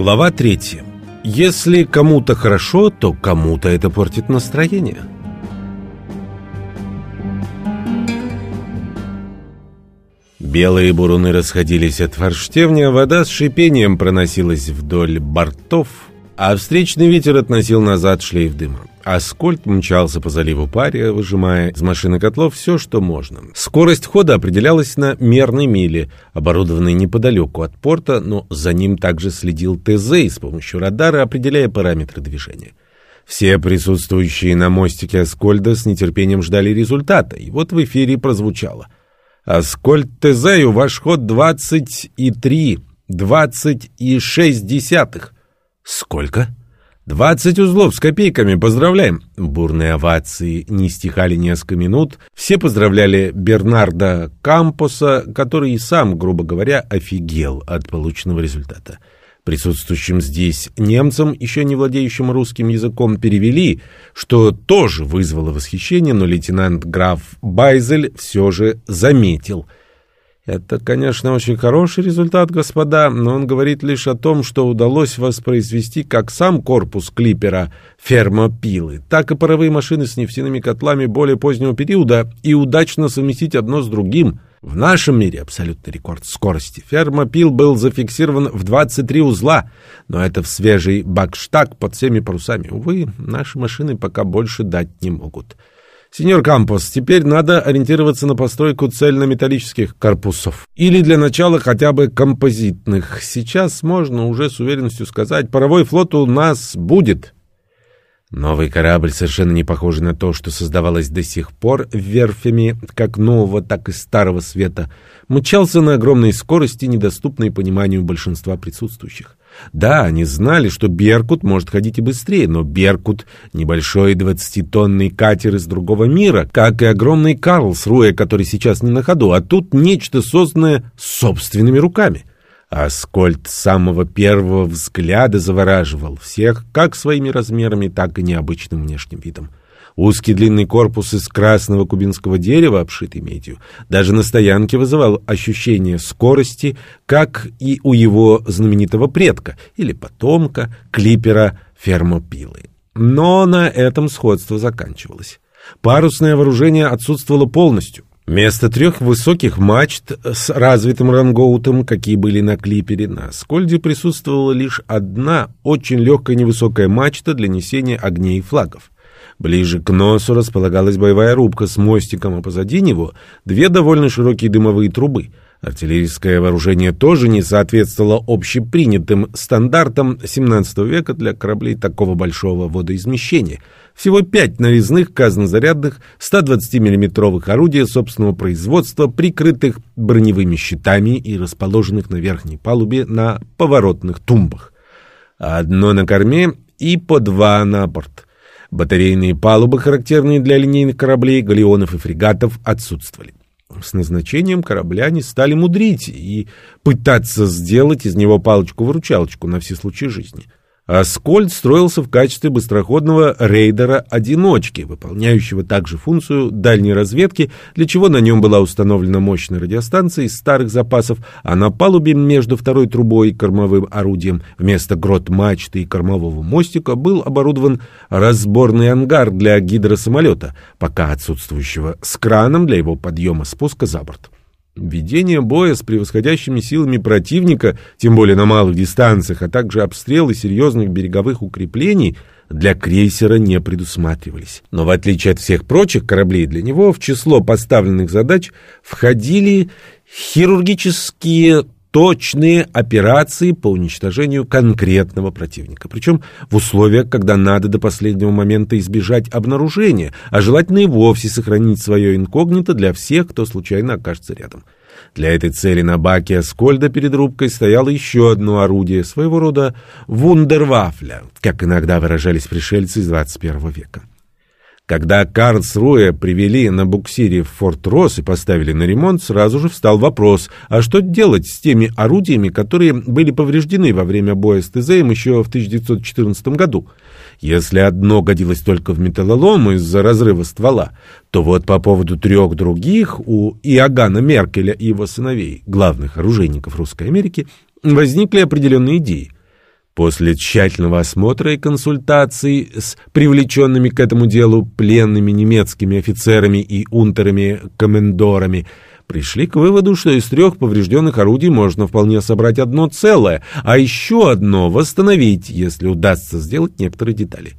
Глава 3. Если кому-то хорошо, то кому-то это портит настроение. Белые буруны расходились от форштевня, вода с шипением проносилась вдоль бортов, а встречный ветер относил назад шлейф дыма. Аскольд мчался по заливу паря, выжимая из машины котлов все, что можно. Скорость хода определялась на мерной миле, оборудованной неподалеку от порта, но за ним также следил ТЗ с помощью радара определяя параметры движения. Все присутствующие на мостике Аскольда с нетерпением ждали результата, и вот в эфире прозвучало. «Аскольд ТЗ, ваш ход 23, 26 десятых». «Сколько?» «Двадцать узлов с копейками, поздравляем!» Бурные овации не стихали несколько минут. Все поздравляли Бернарда Кампоса, который и сам, грубо говоря, офигел от полученного результата. Присутствующим здесь немцам, еще не владеющим русским языком, перевели, что тоже вызвало восхищение, но лейтенант граф Байзель все же заметил – это, конечно, очень хороший результат, господа, но он говорит лишь о том, что удалось воспроизвести как сам корпус клипера фермопилы, так и паровые машины с нефтяными котлами более позднего периода и удачно совместить одно с другим. В нашем мире абсолютный рекорд скорости. Фермопил был зафиксирован в 23 узла, но это в свежий бакштаг под всеми парусами. Увы, наши машины пока больше дать не могут. Сеньор Кампос, теперь надо ориентироваться на постройку цельнометаллических корпусов. Или для начала хотя бы композитных. Сейчас можно уже с уверенностью сказать, паровой флот у нас будет. Новый корабль, совершенно не похожий на то, что создавалось до сих пор верфями, как нового, так и старого света, мчался на огромной скорости, недоступной пониманию большинства присутствующих. Да, они знали, что «Беркут» может ходить и быстрее, но «Беркут» — небольшой двадцатитонный катер из другого мира, как и огромный «Карлсруэ», который сейчас не на ходу, а тут нечто созданное собственными руками. Аскольд с самого первого взгляда завораживал всех как своими размерами, так и необычным внешним видом. Узкий длинный корпус из красного кубинского дерева, обшитый медью, даже на стоянке вызывал ощущение скорости, как и у его знаменитого предка или потомка, клипера фермопилы. Но на этом сходство заканчивалось. Парусное вооружение отсутствовало полностью. Вместо трех высоких мачт с развитым рангоутом, какие были на клипере, на Скольде присутствовала лишь одна очень легкая невысокая мачта для несения огней и флагов. Ближе к носу располагалась боевая рубка с мостиком, а позади него две довольно широкие дымовые трубы — Артиллерийское вооружение тоже не соответствовало общепринятым стандартам XVII века для кораблей такого большого водоизмещения. Всего пять нарезных казнозарядных 120 миллиметровых орудий собственного производства, прикрытых броневыми щитами и расположенных на верхней палубе на поворотных тумбах. Одно на корме и по два на борт. Батарейные палубы, характерные для линейных кораблей, галеонов и фрегатов, отсутствовали. С назначением корабля они стали мудрить и пытаться сделать из него палочку-выручалочку на все случаи жизни. Аскольд строился в качестве быстроходного рейдера-одиночки, выполняющего также функцию дальней разведки, для чего на нем была установлена мощная радиостанция из старых запасов, а на палубе между второй трубой и кормовым орудием вместо грот мачты и кормового мостика был оборудован разборный ангар для гидросамолета, пока отсутствующего с краном для его подъема-спуска за борт. Ведение боя с превосходящими силами противника, тем более на малых дистанциях, а также обстрелы серьезных береговых укреплений для крейсера не предусматривались. Но в отличие от всех прочих кораблей, для него в число поставленных задач входили хирургические точные операции по уничтожению конкретного противника. Причем в условиях, когда надо до последнего момента избежать обнаружения, а желательно и вовсе сохранить свое инкогнито для всех, кто случайно окажется рядом. Для этой цели на баке Аскольда перед рубкой стояло еще одно орудие, своего рода вундервафля, как иногда выражались пришельцы из 21 века. Когда Карлсруэ привели на буксире в Форт Росс и поставили на ремонт, сразу же встал вопрос, а что делать с теми орудиями, которые были повреждены во время боя с ТЗМ еще в 1914 году? Если одно годилось только в металлолом из-за разрыва ствола, то вот по поводу трех других у Иоганна Меркеля и его сыновей, главных оружейников Русской Америки, возникли определенные идеи. После тщательного осмотра и консультаций с привлеченными к этому делу пленными немецкими офицерами и унтерами-комендорами пришли к выводу, что из трех поврежденных орудий можно вполне собрать одно целое, а еще одно восстановить, если удастся сделать некоторые детали.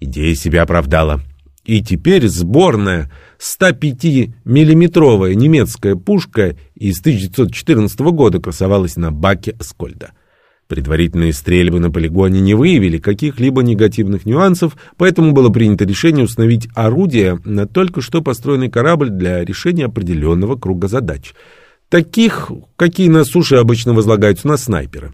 Идея себя оправдала. И теперь сборная 105-миллиметровая немецкая пушка из 1914 года красовалась на баке Аскольда. Предварительные стрельбы на полигоне не выявили каких-либо негативных нюансов, поэтому было принято решение установить орудие на только что построенный корабль для решения определенного круга задач. Таких, какие на суше обычно возлагаются на снайпера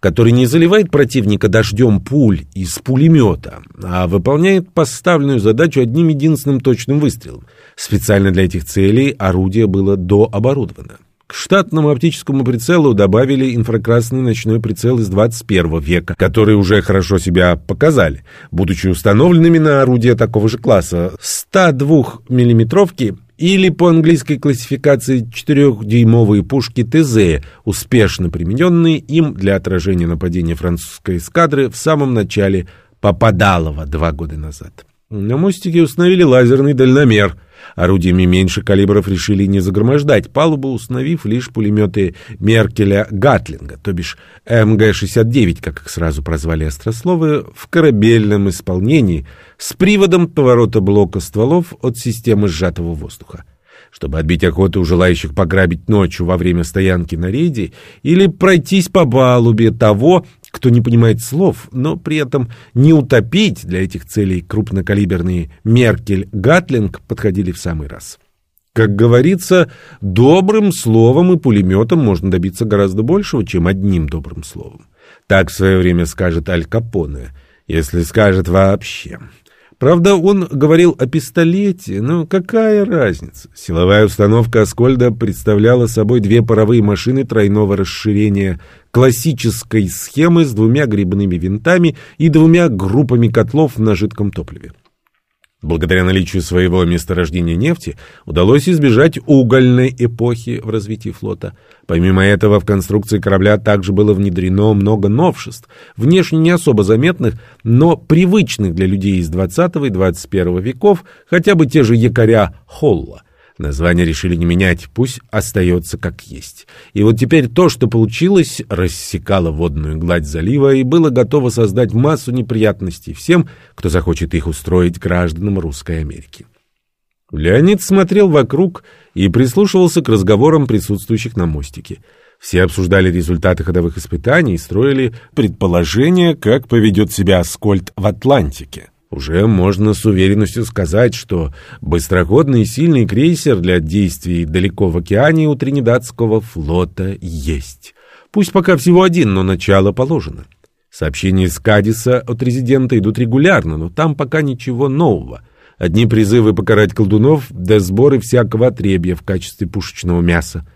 который не заливает противника дождем пуль из пулемета, а выполняет поставленную задачу одним единственным точным выстрелом. Специально для этих целей орудие было дооборудовано. К штатному оптическому прицелу добавили инфракрасный ночной прицел из 21 века, которые уже хорошо себя показали, будучи установленными на орудия такого же класса 102 миллиметровки или по английской классификации 4-дюймовые пушки ТЗ, успешно примененные им для отражения нападения французской эскадры в самом начале Попадалова два года назад. На мостике установили лазерный дальномер – Орудиями меньше калибров решили не загромождать палубу, установив лишь пулеметы Меркеля-Гатлинга, то бишь МГ-69, как их сразу прозвали острословы, в корабельном исполнении с приводом поворота блока стволов от системы сжатого воздуха. Чтобы отбить охоту у желающих пограбить ночью во время стоянки на рейде или пройтись по палубе того, кто не понимает слов, но при этом не утопить для этих целей крупнокалиберные Меркель, Гатлинг подходили в самый раз. Как говорится, добрым словом и пулеметом можно добиться гораздо большего, чем одним добрым словом. Так в свое время скажет Аль Капоне, если скажет вообще. Правда, он говорил о пистолете, но какая разница? Силовая установка Аскольда представляла собой две паровые машины тройного расширения классической схемы с двумя грибными винтами и двумя группами котлов на жидком топливе. Благодаря наличию своего месторождения нефти удалось избежать угольной эпохи в развитии флота. Помимо этого, в конструкции корабля также было внедрено много новшеств, внешне не особо заметных, но привычных для людей из 20 и 21 веков, хотя бы те же якоря Холла. Название решили не менять, пусть остается как есть. И вот теперь то, что получилось, рассекало водную гладь залива и было готово создать массу неприятностей всем, кто захочет их устроить гражданам Русской Америки. Леонид смотрел вокруг и прислушивался к разговорам присутствующих на мостике. Все обсуждали результаты ходовых испытаний и строили предположения, как поведет себя Аскольд в Атлантике. Уже можно с уверенностью сказать, что быстроходный и сильный крейсер для действий далеко в океане у Тринидадского флота есть. Пусть пока всего один, но начало положено. Сообщения из Кадиса от резидента идут регулярно, но там пока ничего нового. Одни призывы покарать колдунов, да сборы всякого отребья в качестве пушечного мяса.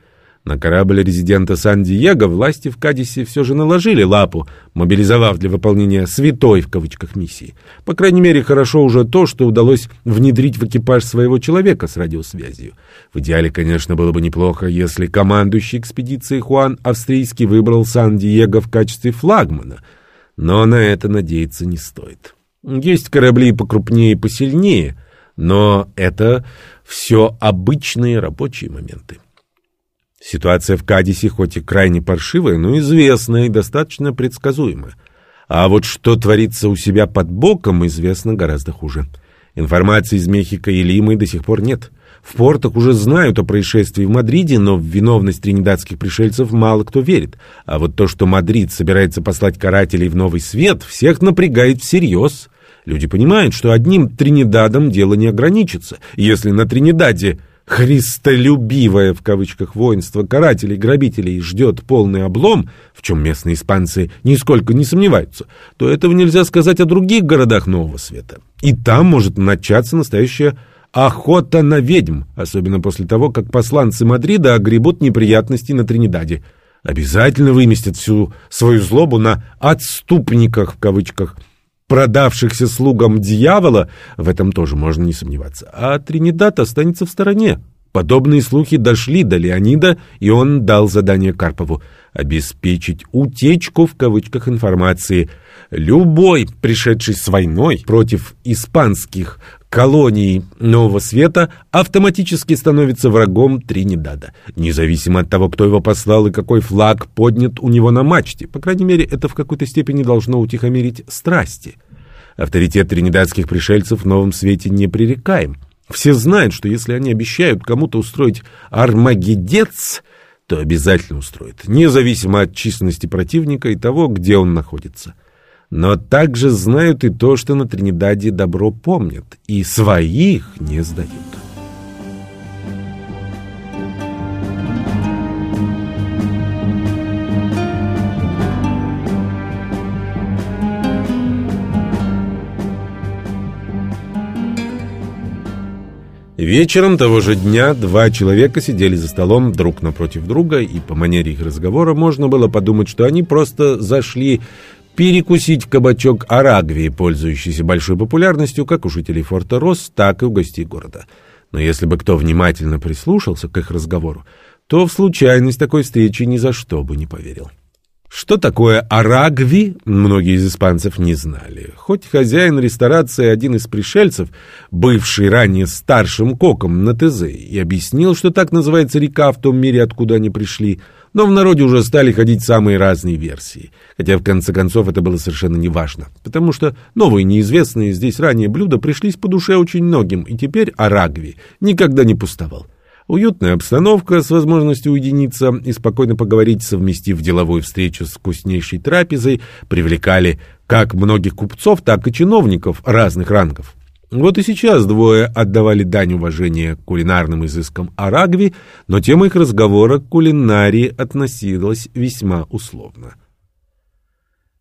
На корабль резидента Сан-Диего власти в Кадисе все же наложили лапу, мобилизовав для выполнения «святой» в кавычках миссии. По крайней мере, хорошо уже то, что удалось внедрить в экипаж своего человека с радиосвязью. В идеале, конечно, было бы неплохо, если командующий экспедицией Хуан Австрийский выбрал Сан-Диего в качестве флагмана, но на это надеяться не стоит. Есть корабли покрупнее и посильнее, но это все обычные рабочие моменты. Ситуация в Кадисе хоть и крайне паршивая, но известная и достаточно предсказуемая. А вот что творится у себя под боком, известно гораздо хуже. Информации из Мехико и Лимы до сих пор нет. В портах уже знают о происшествии в Мадриде, но в виновность тринидадских пришельцев мало кто верит. А вот то, что Мадрид собирается послать карателей в новый свет, всех напрягает всерьез. Люди понимают, что одним Тринидадом дело не ограничится. Если на Тринидаде «христолюбивое» в кавычках воинство карателей грабителей ждет полный облом, в чем местные испанцы нисколько не сомневаются, то этого нельзя сказать о других городах Нового Света. И там может начаться настоящая охота на ведьм, особенно после того, как посланцы Мадрида огребут неприятности на Тринидаде. Обязательно выместят всю свою злобу на «отступниках» в кавычках – продавшихся слугам дьявола, в этом тоже можно не сомневаться. А Тринидад останется в стороне. Подобные слухи дошли до Леонида, и он дал задание Карпову обеспечить «утечку» в кавычках информации. Любой, пришедший с войной против испанских колоний Нового Света, автоматически становится врагом Тринидада, независимо от того, кто его послал и какой флаг поднят у него на мачте. По крайней мере, это в какой-то степени должно утихомирить страсти. Авторитет тринидадских пришельцев в Новом Свете непререкаем. Все знают, что если они обещают кому-то устроить армагедец, то обязательно устроят, независимо от численности противника и того, где он находится. Но также знают и то, что на Тринидаде добро помнят и своих не сдают. Вечером того же дня два человека сидели за столом друг напротив друга, и по манере их разговора можно было подумать, что они просто зашли перекусить в кабачок Арагвии, пользующийся большой популярностью как у жителей форта Росс, так и у гостей города. Но если бы кто внимательно прислушался к их разговору, то в случайность такой встречи ни за что бы не поверил. Что такое арагви, многие из испанцев не знали. Хоть хозяин ресторации один из пришельцев, бывший ранее старшим коком на ТЗ, и объяснил, что так называется река в том мире, откуда они пришли, но в народе уже стали ходить самые разные версии. Хотя в конце концов это было совершенно неважно, потому что новые неизвестные здесь ранее блюда пришлись по душе очень многим, и теперь арагви никогда не пустовал. Уютная обстановка с возможностью уединиться и спокойно поговорить, совместив деловую встречу с вкуснейшей трапезой, привлекали как многих купцов, так и чиновников разных рангов. Вот и сейчас двое отдавали дань уважения кулинарным изыскам Арагви, но тема их разговора к кулинарии относилась весьма условно.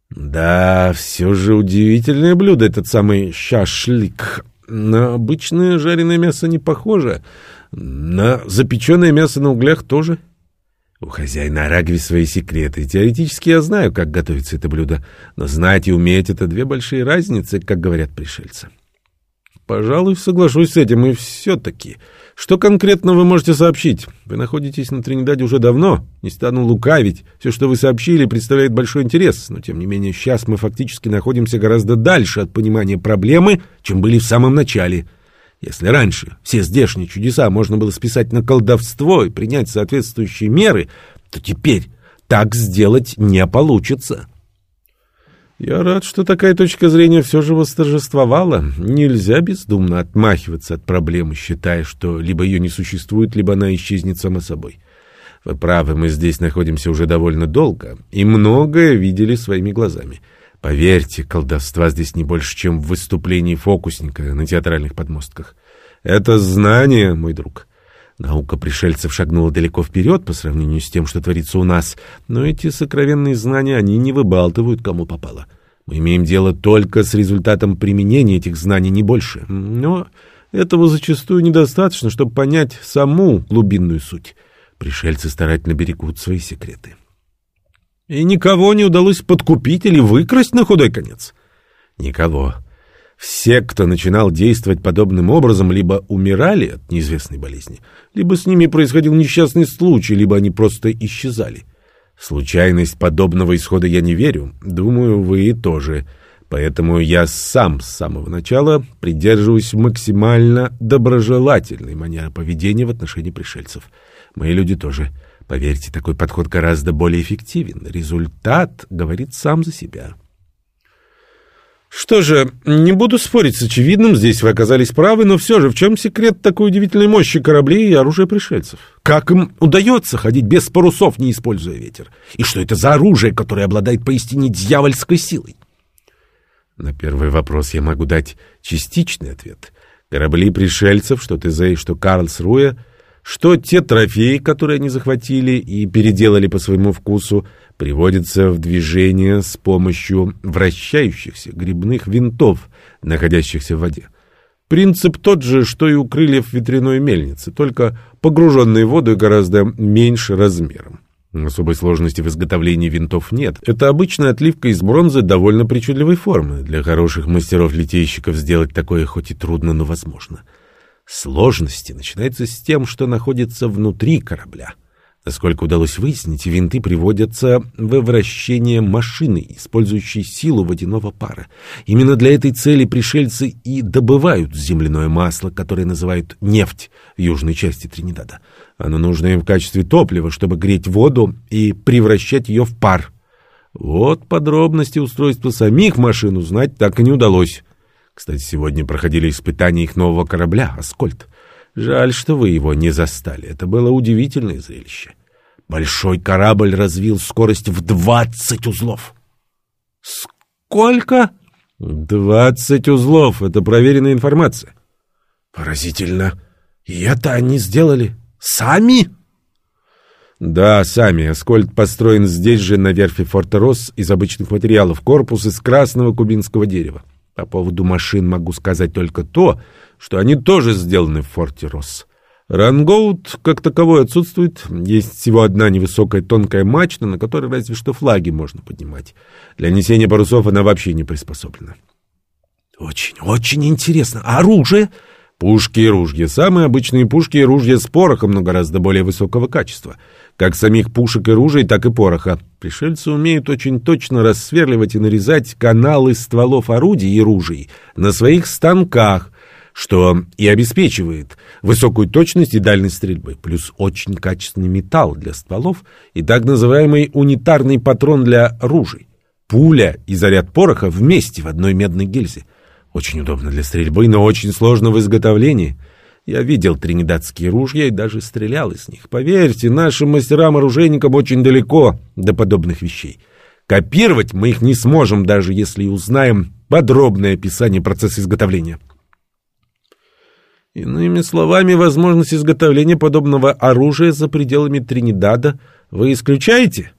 Да, все же удивительное блюдо этот самый шашлик. На обычное жареное мясо не похоже — на запеченное мясо на углях тоже? У хозяина Арагви свои секреты. Теоретически я знаю, как готовится это блюдо, но знать и уметь — это две большие разницы, как говорят пришельцы. Пожалуй, соглашусь с этим, и все-таки. Что конкретно вы можете сообщить? Вы находитесь на Тринидаде уже давно, не стану лукавить. Все, что вы сообщили, представляет большой интерес, но тем не менее сейчас мы фактически находимся гораздо дальше от понимания проблемы, чем были в самом начале — если раньше все здешние чудеса можно было списать на колдовство и принять соответствующие меры, то теперь так сделать не получится. Я рад, что такая точка зрения все же восторжествовала. Нельзя бездумно отмахиваться от проблемы, считая, что либо ее не существует, либо она исчезнет сама собой. Вы правы, мы здесь находимся уже довольно долго и многое видели своими глазами. Поверьте, колдовства здесь не больше, чем в выступлении фокусника на театральных подмостках. Это знание, мой друг. Наука пришельцев шагнула далеко вперед по сравнению с тем, что творится у нас, но эти сокровенные знания они не выбалтывают, кому попало. Мы имеем дело только с результатом применения этих знаний, не больше. Но этого зачастую недостаточно, чтобы понять саму глубинную суть. Пришельцы старательно берегут свои секреты. И никого не удалось подкупить или выкрасть на худой конец? Никого. Все, кто начинал действовать подобным образом, либо умирали от неизвестной болезни, либо с ними происходил несчастный случай, либо они просто исчезали. случайность подобного исхода я не верю. Думаю, вы тоже. Поэтому я сам с самого начала придерживаюсь максимально доброжелательной манеры поведения в отношении пришельцев. Мои люди тоже. Поверьте, такой подход гораздо более эффективен. Результат говорит сам за себя. Что же, не буду спорить с очевидным, здесь вы оказались правы, но все же, в чем секрет такой удивительной мощи кораблей и оружия пришельцев? Как им удается ходить без парусов, не используя ветер? И что это за оружие, которое обладает поистине дьявольской силой? На первый вопрос я могу дать частичный ответ. Корабли пришельцев, что ТЗ и что Карлсруэ — что те трофеи, которые они захватили и переделали по своему вкусу, приводятся в движение с помощью вращающихся грибных винтов, находящихся в воде. Принцип тот же, что и у крыльев ветряной мельницы, только погруженные в воду гораздо меньше размером. Особой сложности в изготовлении винтов нет. Это обычная отливка из бронзы довольно причудливой формы. Для хороших мастеров-литейщиков сделать такое хоть и трудно, но возможно. Сложности начинаются с тем, что находится внутри корабля. Насколько удалось выяснить, винты приводятся в вращение машины, использующей силу водяного пара. Именно для этой цели пришельцы и добывают земляное масло, которое называют нефть в южной части Тринидада. Оно нужно им в качестве топлива, чтобы греть воду и превращать ее в пар. Вот подробности устройства самих машин узнать так и не удалось. Кстати, сегодня проходили испытания их нового корабля «Аскольд». Жаль, что вы его не застали. Это было удивительное зрелище. Большой корабль развил скорость в двадцать узлов. Сколько? Двадцать узлов. Это проверенная информация. Поразительно. И это они сделали сами? Да, сами. Аскольд построен здесь же, на верфи Форта Росс, из обычных материалов. Корпус из красного кубинского дерева. По поводу машин могу сказать только то, что они тоже сделаны в форте Росс. Рангоут как таковой отсутствует. Есть всего одна невысокая тонкая мачта, на которой разве что флаги можно поднимать. Для несения парусов она вообще не приспособлена. Очень, очень интересно. А оружие? Пушки и ружья. Самые обычные пушки и ружья с порохом, но гораздо более высокого качества. Как самих пушек и ружей, так и пороха. Пришельцы умеют очень точно рассверливать и нарезать каналы стволов орудий и ружей на своих станках, что и обеспечивает высокую точность и дальность стрельбы, плюс очень качественный металл для стволов и так называемый унитарный патрон для ружей. Пуля и заряд пороха вместе в одной медной гильзе. Очень удобно для стрельбы, но очень сложно в изготовлении. Я видел тринидадские ружья и даже стрелял из них. Поверьте, нашим мастерам-оружейникам очень далеко до подобных вещей. Копировать мы их не сможем, даже если узнаем подробное описание процесса изготовления. Иными словами, возможность изготовления подобного оружия за пределами Тринидада вы исключаете?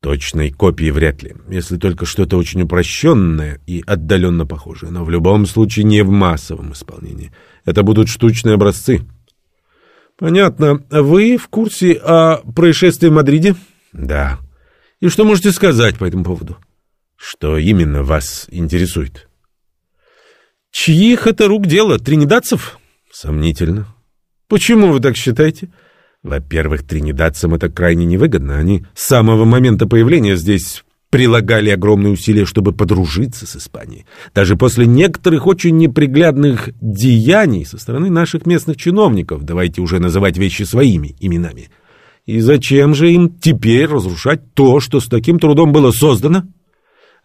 Точной копии вряд ли, если только что-то очень упрощенное и отдаленно похожее, но в любом случае не в массовом исполнении. Это будут штучные образцы. Понятно. Вы в курсе о происшествии в Мадриде? Да. И что можете сказать по этому поводу? Что именно вас интересует? Чьих это рук дело? Тринидадцев? Сомнительно. Почему вы так считаете? Во-первых, тринидадцам это крайне невыгодно. Они с самого момента появления здесь прилагали огромные усилия, чтобы подружиться с Испанией. Даже после некоторых очень неприглядных деяний со стороны наших местных чиновников, давайте уже называть вещи своими именами. И зачем же им теперь разрушать то, что с таким трудом было создано?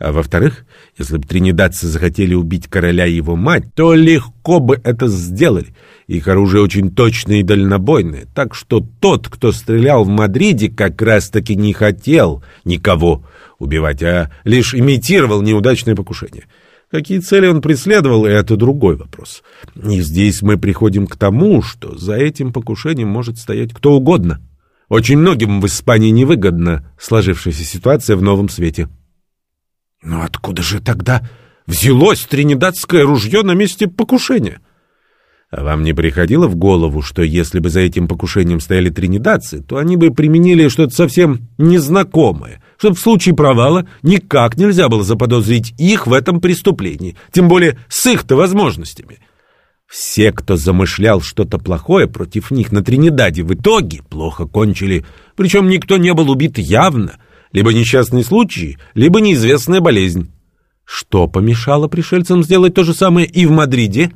А во-вторых, если бы тринидадцы захотели убить короля и его мать, то легко бы это сделали. Их оружие очень точное и дальнобойное, так что тот, кто стрелял в Мадриде, как раз-таки не хотел никого убивать, а лишь имитировал неудачное покушение. Какие цели он преследовал, это другой вопрос. И здесь мы приходим к тому, что за этим покушением может стоять кто угодно. Очень многим в Испании невыгодна сложившаяся ситуация в новом свете. Но откуда же тогда взялось тринидадское ружье на месте покушения? А вам не приходило в голову, что если бы за этим покушением стояли тринидадцы, то они бы применили что-то совсем незнакомое, чтобы в случае провала никак нельзя было заподозрить их в этом преступлении, тем более с их-то возможностями. Все, кто замышлял что-то плохое против них на Тринидаде, в итоге плохо кончили, причем никто не был убит явно — либо несчастный случай, либо неизвестная болезнь. Что помешало пришельцам сделать то же самое и в Мадриде?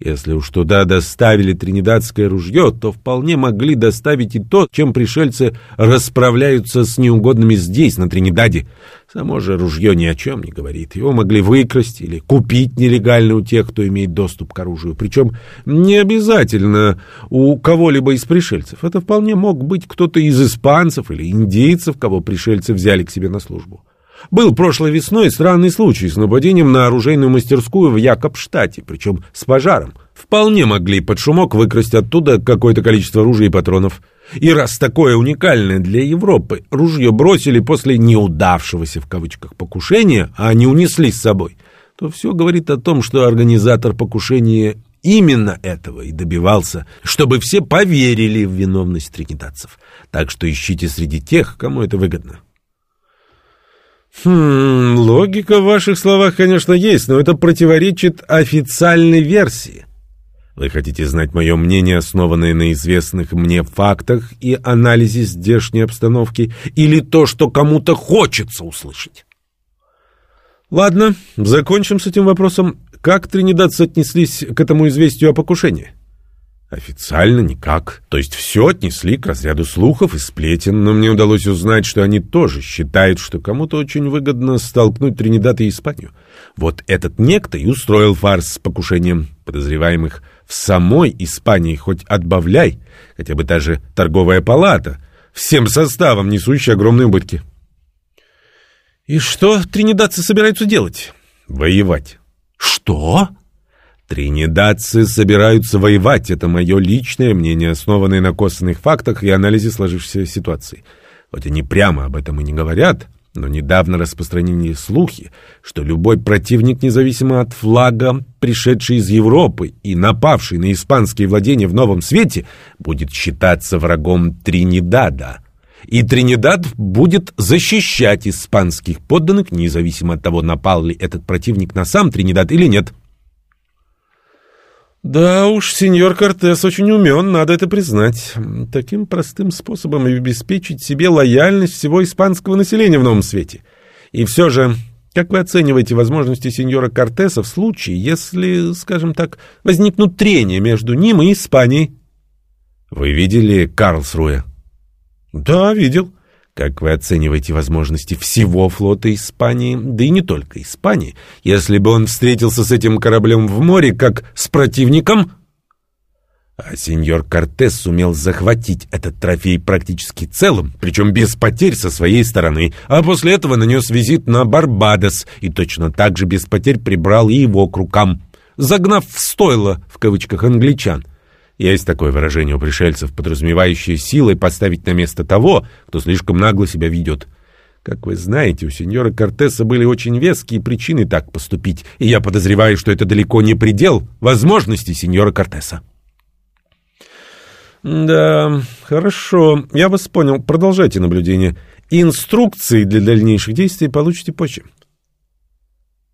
Если уж туда доставили тринидадское ружье, то вполне могли доставить и то, чем пришельцы расправляются с неугодными здесь, на Тринидаде. Само же ружье ни о чем не говорит. Его могли выкрасть или купить нелегально у тех, кто имеет доступ к оружию. Причем не обязательно у кого-либо из пришельцев. Это вполне мог быть кто-то из испанцев или индейцев, кого пришельцы взяли к себе на службу. Был прошлой весной странный случай с нападением на оружейную мастерскую в Якобштате, причем с пожаром. Вполне могли под шумок выкрасть оттуда какое-то количество ружей и патронов. И раз такое уникальное для Европы ружье бросили после неудавшегося в кавычках покушения, а не унесли с собой, то все говорит о том, что организатор покушения именно этого и добивался, чтобы все поверили в виновность тринидадцев. Так что ищите среди тех, кому это выгодно. Хм, логика в ваших словах, конечно, есть, но это противоречит официальной версии. Вы хотите знать мое мнение, основанное на известных мне фактах и анализе здешней обстановки, или то, что кому-то хочется услышать? Ладно, закончим с этим вопросом. Как тринидадцы отнеслись к этому известию о покушении? Официально никак. То есть все отнесли к разряду слухов и сплетен, но мне удалось узнать, что они тоже считают, что кому-то очень выгодно столкнуть Тринидад и Испанию. Вот этот некто и устроил фарс с покушением подозреваемых в самой Испании хоть отбавляй, хотя бы даже торговая палата, всем составом несущая огромные убытки. И что тринидадцы собираются делать? Воевать. Что? Тринидадцы собираются воевать. Это мое личное мнение, основанное на косвенных фактах и анализе сложившейся ситуации. Хоть они прямо об этом и не говорят, но недавно распространили слухи, что любой противник, независимо от флага, пришедший из Европы и напавший на испанские владения в Новом Свете, будет считаться врагом Тринидада. И Тринидад будет защищать испанских подданных, независимо от того, напал ли этот противник на сам Тринидад или нет. Да уж, сеньор Кортес очень умен, надо это признать. Таким простым способом обеспечить себе лояльность всего испанского населения в новом свете. И все же, как вы оцениваете возможности сеньора Кортеса в случае, если, скажем так, возникнут трения между ним и Испанией? Вы видели Карлсруэ? Да, видел. Как вы оцениваете возможности всего флота Испании, да и не только Испании, если бы он встретился с этим кораблем в море, как с противником? А сеньор Кортес сумел захватить этот трофей практически целым, причем без потерь со своей стороны, а после этого нанес визит на Барбадос и точно так же без потерь прибрал его к рукам, загнав в стойло, в кавычках, англичан. Есть такое выражение у пришельцев, подразумевающее силой поставить на место того, кто слишком нагло себя ведет. Как вы знаете, у сеньора Кортеса были очень веские причины так поступить, и я подозреваю, что это далеко не предел возможностей сеньора Кортеса. Да, хорошо, я вас понял. Продолжайте наблюдение. Инструкции для дальнейших действий получите позже.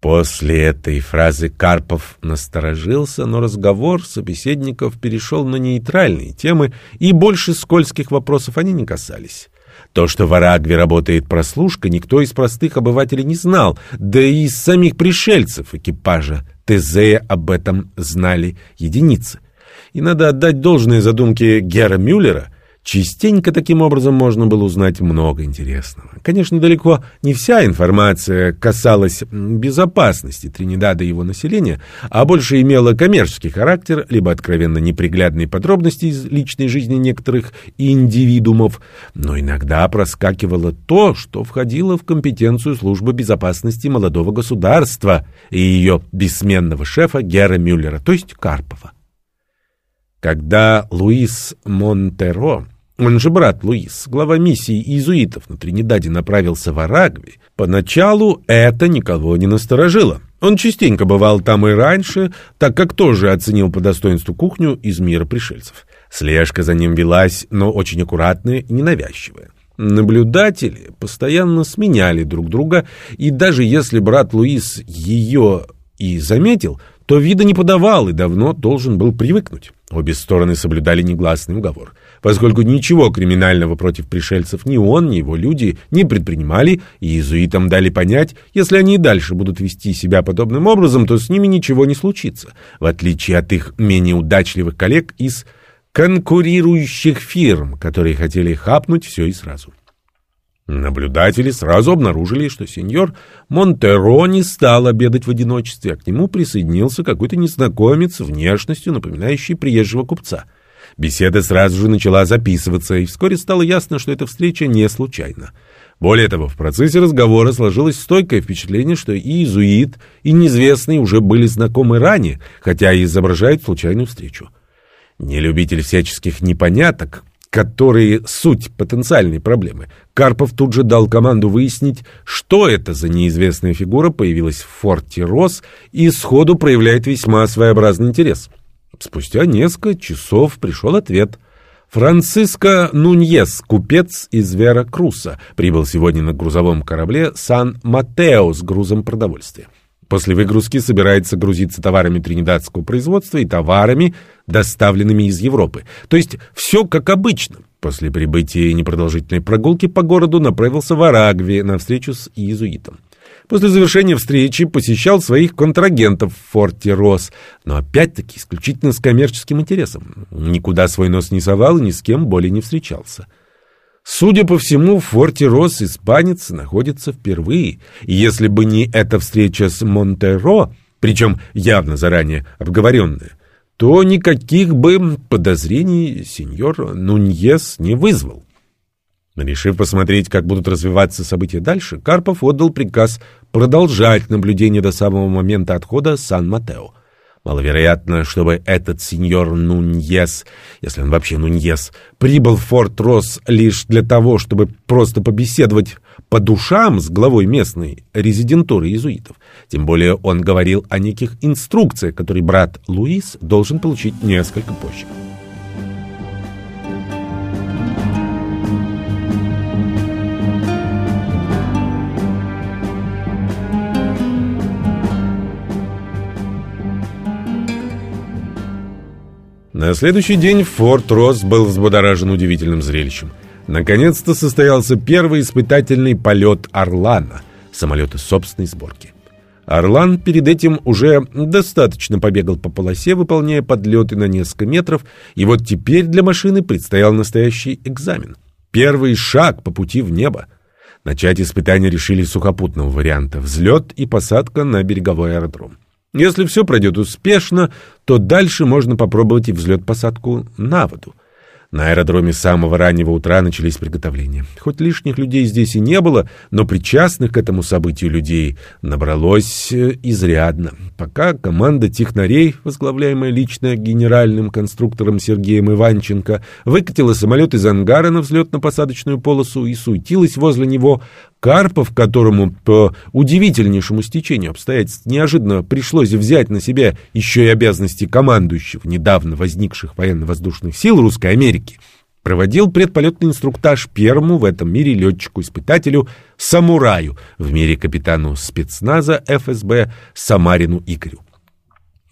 После этой фразы Карпов насторожился, но разговор собеседников перешел на нейтральные темы, и больше скользких вопросов они не касались. То, что в Арагве работает прослушка, никто из простых обывателей не знал, да и из самих пришельцев экипажа Тезея об этом знали единицы. И надо отдать должное задумке Гера Мюллера, Частенько таким образом можно было узнать много интересного. Конечно, далеко не вся информация касалась безопасности Тринидада и его населения, а больше имела коммерческий характер, либо откровенно неприглядные подробности из личной жизни некоторых индивидуумов, но иногда проскакивало то, что входило в компетенцию службы безопасности молодого государства и ее бессменного шефа Гера Мюллера, то есть Карпова. Когда Луис Монтеро он же брат Луис, глава миссии иезуитов на Тринидаде, направился в Арагви. Поначалу это никого не насторожило. Он частенько бывал там и раньше, так как тоже оценил по достоинству кухню из мира пришельцев. Слежка за ним велась, но очень аккуратная и ненавязчивая. Наблюдатели постоянно сменяли друг друга, и даже если брат Луис ее и заметил, то вида не подавал и давно должен был привыкнуть. Обе стороны соблюдали негласный уговор — Поскольку ничего криминального против пришельцев ни он, ни его люди не предпринимали, и иезуитам дали понять, если они и дальше будут вести себя подобным образом, то с ними ничего не случится, в отличие от их менее удачливых коллег из конкурирующих фирм, которые хотели хапнуть все и сразу. Наблюдатели сразу обнаружили, что сеньор Монтеро не стал обедать в одиночестве, а к нему присоединился какой-то незнакомец внешностью, напоминающий приезжего купца — Беседа сразу же начала записываться, и вскоре стало ясно, что эта встреча не случайна. Более того, в процессе разговора сложилось стойкое впечатление, что и иезуит, и неизвестный уже были знакомы ранее, хотя и изображают случайную встречу. Нелюбитель всяческих непоняток, которые суть потенциальной проблемы, Карпов тут же дал команду выяснить, что это за неизвестная фигура появилась в форте Рос и сходу проявляет весьма своеобразный интерес — Спустя несколько часов пришел ответ. Франциско Нуньес, купец из Вера-Круса, прибыл сегодня на грузовом корабле «Сан-Матео» с грузом продовольствия. После выгрузки собирается грузиться товарами тринидадского производства и товарами, доставленными из Европы. То есть все как обычно. После прибытия и непродолжительной прогулки по городу направился в Арагви на встречу с иезуитом. После завершения встречи посещал своих контрагентов в форте Рос, но опять-таки исключительно с коммерческим интересом. Никуда свой нос не совал и ни с кем более не встречался. Судя по всему, в форте Рос испанец находится впервые, и если бы не эта встреча с Монтеро, причем явно заранее обговоренная, то никаких бы подозрений сеньор Нуньес не вызвал. Решив посмотреть, как будут развиваться события дальше, Карпов отдал приказ продолжать наблюдение до самого момента отхода Сан-Матео. Маловероятно, чтобы этот сеньор Нуньес, если он вообще Нуньес, прибыл в Форт Росс лишь для того, чтобы просто побеседовать по душам с главой местной резидентуры иезуитов. Тем более он говорил о неких инструкциях, которые брат Луис должен получить несколько позже. На следующий день Форт Росс был взбудоражен удивительным зрелищем. Наконец-то состоялся первый испытательный полет «Орлана» — самолета собственной сборки. «Орлан» перед этим уже достаточно побегал по полосе, выполняя подлеты на несколько метров, и вот теперь для машины предстоял настоящий экзамен. Первый шаг по пути в небо. Начать испытания решили сухопутного варианта — взлет и посадка на береговой аэродром. Если все пройдет успешно, то дальше можно попробовать и взлет-посадку на воду. На аэродроме с самого раннего утра начались приготовления. Хоть лишних людей здесь и не было, но причастных к этому событию людей набралось э, изрядно. Пока команда технарей, возглавляемая лично генеральным конструктором Сергеем Иванченко, выкатила самолет из ангара на взлетно-посадочную полосу и суетилась возле него, Карпов, которому по удивительнейшему стечению обстоятельств неожиданно пришлось взять на себя еще и обязанности командующего недавно возникших военно-воздушных сил Русской Америки, проводил предполетный инструктаж первому в этом мире летчику-испытателю «Самураю» в мире капитану спецназа ФСБ Самарину Игорю.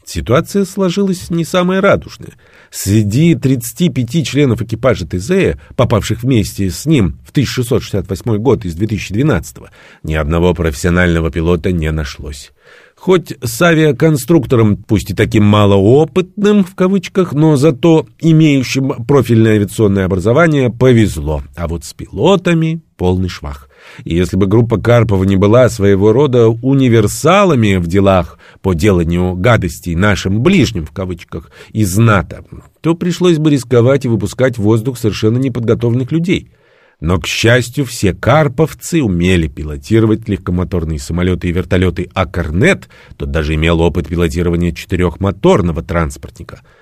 Ситуация сложилась не самая радужная. Среди 35 членов экипажа Тезея, попавших вместе с ним в 1668 год из 2012 ни одного профессионального пилота не нашлось. Хоть с авиаконструктором, пусть и таким малоопытным, в кавычках, но зато имеющим профильное авиационное образование, повезло. А вот с пилотами полный швах. И если бы группа Карпова не была своего рода универсалами в делах по деланию гадостей нашим ближним, в кавычках, из НАТО, то пришлось бы рисковать и выпускать в воздух совершенно неподготовленных людей. Но, к счастью, все карповцы умели пилотировать легкомоторные самолеты и вертолеты, а Корнет, тот даже имел опыт пилотирования четырехмоторного транспортника —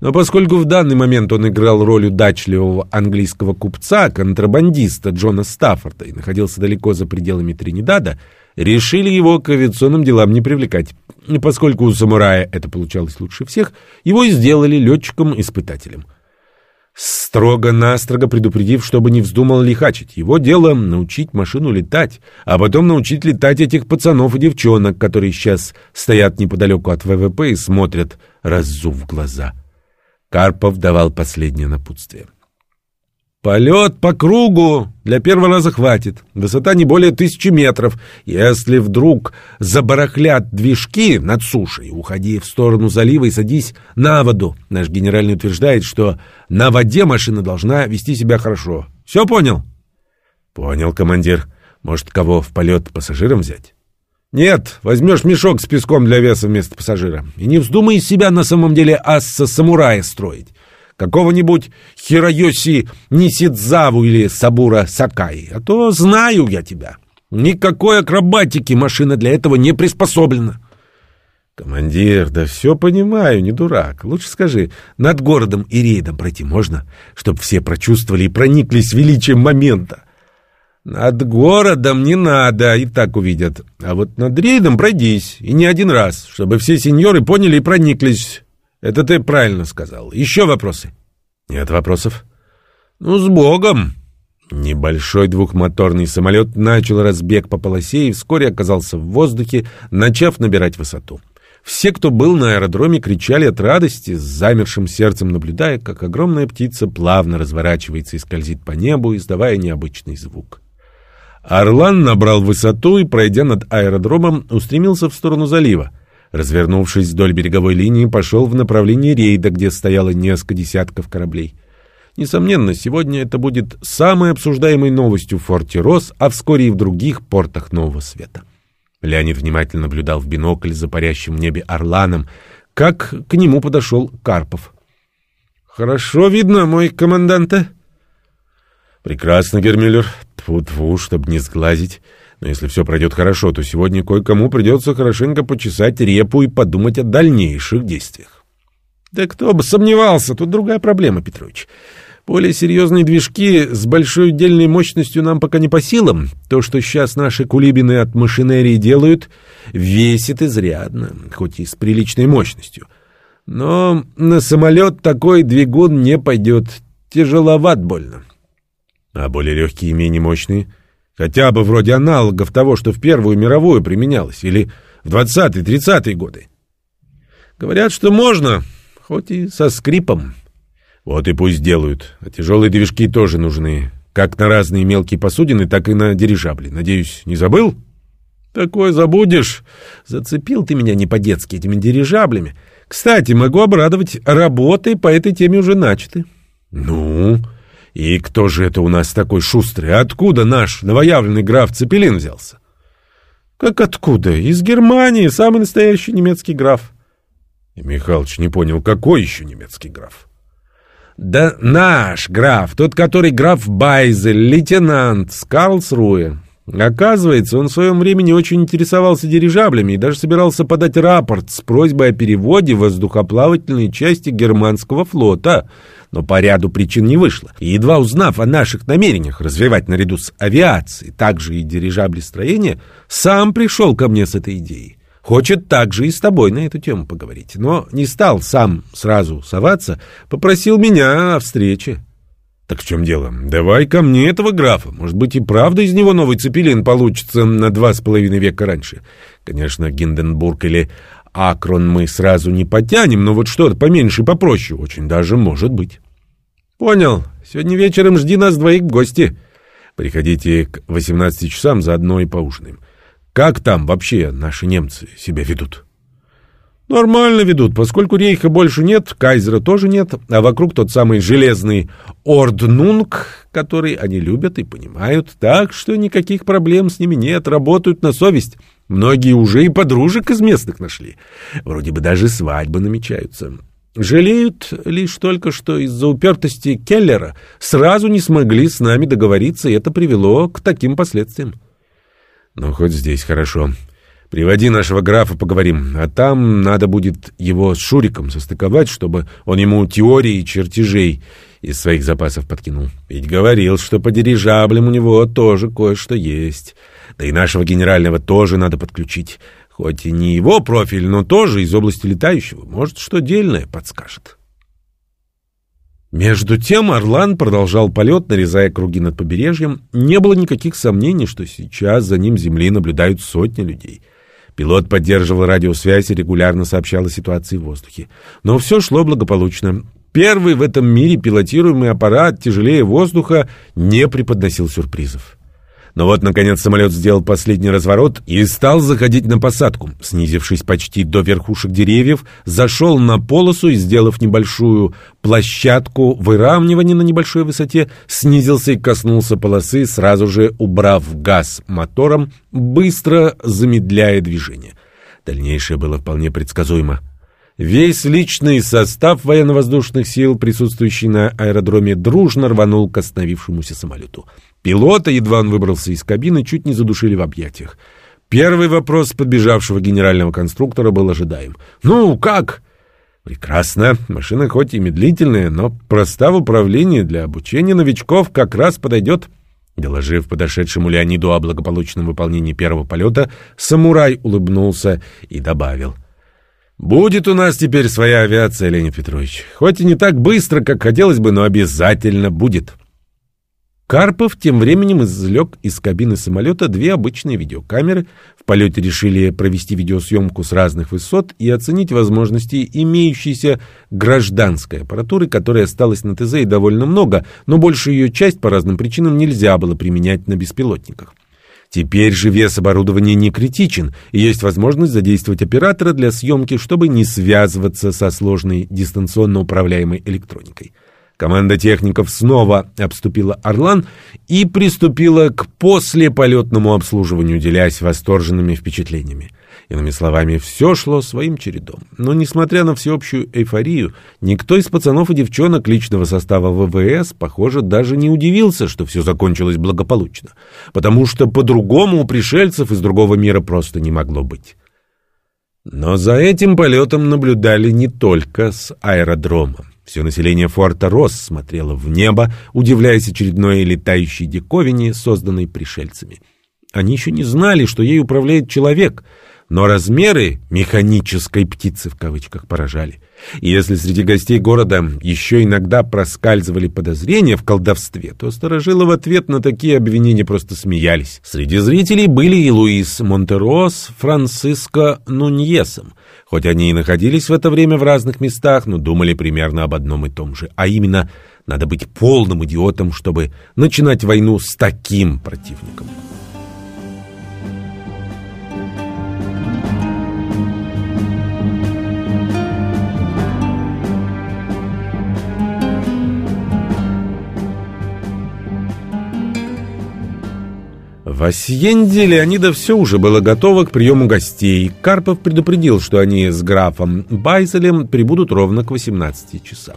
но поскольку в данный момент он играл роль удачливого английского купца, контрабандиста Джона Стаффорда и находился далеко за пределами Тринидада, решили его к авиационным делам не привлекать. И поскольку у самурая это получалось лучше всех, его и сделали летчиком-испытателем. Строго-настрого предупредив, чтобы не вздумал лихачить. Его дело — научить машину летать, а потом научить летать этих пацанов и девчонок, которые сейчас стоят неподалеку от ВВП и смотрят, раззув глаза. — Карпов давал последнее напутствие. Полет по кругу для первого раза хватит. Высота не более тысячи метров. Если вдруг забарахлят движки над сушей, уходи в сторону залива и садись на воду. Наш генеральный утверждает, что на воде машина должна вести себя хорошо. Все понял? Понял, командир. Может, кого в полет пассажирам взять? Нет, возьмешь мешок с песком для веса вместо пассажира. И не вздумай из себя на самом деле асса-самурая строить. Какого-нибудь Хироёси Нисидзаву или Сабура Сакаи. А то знаю я тебя. Никакой акробатики машина для этого не приспособлена. Командир, да все понимаю, не дурак. Лучше скажи, над городом и рейдом пройти можно, чтобы все прочувствовали и прониклись величием момента? Над городом не надо, и так увидят. А вот над рейдом пройдись, и не один раз, чтобы все сеньоры поняли и прониклись. Это ты правильно сказал. Еще вопросы? Нет вопросов. Ну, с Богом. Небольшой двухмоторный самолет начал разбег по полосе и вскоре оказался в воздухе, начав набирать высоту. Все, кто был на аэродроме, кричали от радости, с замершим сердцем наблюдая, как огромная птица плавно разворачивается и скользит по небу, издавая необычный звук. Орлан набрал высоту и, пройдя над аэродромом, устремился в сторону залива. Развернувшись вдоль береговой линии, пошел в направлении рейда, где стояло несколько десятков кораблей. Несомненно, сегодня это будет самой обсуждаемой новостью в форте Рос, а вскоре и в других портах Нового Света. Леонид внимательно наблюдал в бинокль за парящим в небе орланом, как к нему подошел Карпов. «Хорошо видно, мой команданта?» «Прекрасно, Гермиллер. Тьфу-тьфу, чтобы не сглазить. Но если все пройдет хорошо, то сегодня кое-кому придется хорошенько почесать репу и подумать о дальнейших действиях». «Да кто бы сомневался, тут другая проблема, Петрович. Более серьезные движки с большой удельной мощностью нам пока не по силам. То, что сейчас наши кулибины от машинерии делают, весит изрядно, хоть и с приличной мощностью. Но на самолет такой двигун не пойдет. Тяжеловат больно. А более легкие и менее мощные? Хотя бы вроде аналогов того, что в Первую мировую применялось, или в 20-30-е годы. Говорят, что можно, хоть и со скрипом. Вот и пусть делают. А тяжелые движки тоже нужны. Как на разные мелкие посудины, так и на дирижабли. Надеюсь, не забыл? Такое забудешь. Зацепил ты меня не по-детски этими дирижаблями. Кстати, могу обрадовать, работы по этой теме уже начаты. Ну, и кто же это у нас такой шустрый? Откуда наш новоявленный граф Цепелин взялся? Как откуда? Из Германии, самый настоящий немецкий граф. И Михалыч не понял, какой еще немецкий граф? Да наш граф, тот, который граф Байзель, лейтенант с Карлсруэ. Оказывается, он в своем времени очень интересовался дирижаблями и даже собирался подать рапорт с просьбой о переводе воздухоплавательной части германского флота, но по ряду причин не вышло. И едва узнав о наших намерениях развивать наряду с авиацией также и дирижаблестроение, сам пришел ко мне с этой идеей. Хочет также и с тобой на эту тему поговорить, но не стал сам сразу соваться, попросил меня о встрече. Так в чем дело? Давай ко мне этого графа. Может быть, и правда из него новый цепелин получится на два с половиной века раньше. Конечно, Гинденбург или Акрон мы сразу не потянем, но вот что-то поменьше и попроще очень даже может быть. Понял. Сегодня вечером жди нас двоих в гости. Приходите к 18 часам, заодно и поужинаем. Как там вообще наши немцы себя ведут? Нормально ведут, поскольку рейха больше нет, кайзера тоже нет, а вокруг тот самый железный Орднунг, который они любят и понимают, так что никаких проблем с ними нет, работают на совесть. Многие уже и подружек из местных нашли. Вроде бы даже свадьбы намечаются. Жалеют лишь только, что из-за упертости Келлера сразу не смогли с нами договориться, и это привело к таким последствиям. Ну, хоть здесь хорошо. Приводи нашего графа, поговорим. А там надо будет его с Шуриком состыковать, чтобы он ему теории чертежей из своих запасов подкинул. Ведь говорил, что по дирижаблям у него тоже кое-что есть. Да и нашего генерального тоже надо подключить. Хоть и не его профиль, но тоже из области летающего. Может, что дельное подскажет. Между тем Орлан продолжал полет, нарезая круги над побережьем. Не было никаких сомнений, что сейчас за ним земли наблюдают сотни людей. Пилот поддерживал радиосвязь и регулярно сообщал о ситуации в воздухе. Но все шло благополучно. Первый в этом мире пилотируемый аппарат тяжелее воздуха не преподносил сюрпризов. Но вот, наконец, самолет сделал последний разворот и стал заходить на посадку. Снизившись почти до верхушек деревьев, зашел на полосу и, сделав небольшую площадку выравнивания на небольшой высоте, снизился и коснулся полосы, сразу же убрав газ мотором, быстро замедляя движение. Дальнейшее было вполне предсказуемо. Весь личный состав военно-воздушных сил, присутствующий на аэродроме, дружно рванул к остановившемуся самолету. Пилота, едва он выбрался из кабины, чуть не задушили в объятиях. Первый вопрос подбежавшего генерального конструктора был ожидаем. «Ну, как?» «Прекрасно. Машина хоть и медлительная, но проста в управлении для обучения новичков как раз подойдет». Доложив подошедшему Леониду о благополучном выполнении первого полета, самурай улыбнулся и добавил — Будет у нас теперь своя авиация, Леонид Петрович. Хоть и не так быстро, как хотелось бы, но обязательно будет. Карпов тем временем извлек из кабины самолета две обычные видеокамеры. В полете решили провести видеосъемку с разных высот и оценить возможности имеющейся гражданской аппаратуры, которой осталось на ТЗ и довольно много, но большую ее часть по разным причинам нельзя было применять на беспилотниках. Теперь же вес оборудования не критичен, и есть возможность задействовать оператора для съемки, чтобы не связываться со сложной дистанционно управляемой электроникой. Команда техников снова обступила «Орлан» и приступила к послеполетному обслуживанию, делясь восторженными впечатлениями. Иными словами, все шло своим чередом. Но, несмотря на всеобщую эйфорию, никто из пацанов и девчонок личного состава ВВС, похоже, даже не удивился, что все закончилось благополучно. Потому что по-другому у пришельцев из другого мира просто не могло быть. Но за этим полетом наблюдали не только с аэродрома. Все население форта Росс смотрело в небо, удивляясь очередной летающей диковине, созданной пришельцами. Они еще не знали, что ей управляет человек — но размеры «механической птицы» в кавычках поражали. И если среди гостей города еще иногда проскальзывали подозрения в колдовстве, то сторожилы в ответ на такие обвинения просто смеялись. Среди зрителей были и Луис Монтерос, Франциско Нуньесом. Хоть они и находились в это время в разных местах, но думали примерно об одном и том же. А именно, надо быть полным идиотом, чтобы начинать войну с таким противником. В Асьенде Леонида все уже было готово к приему гостей. Карпов предупредил, что они с графом Байзелем прибудут ровно к 18 часам.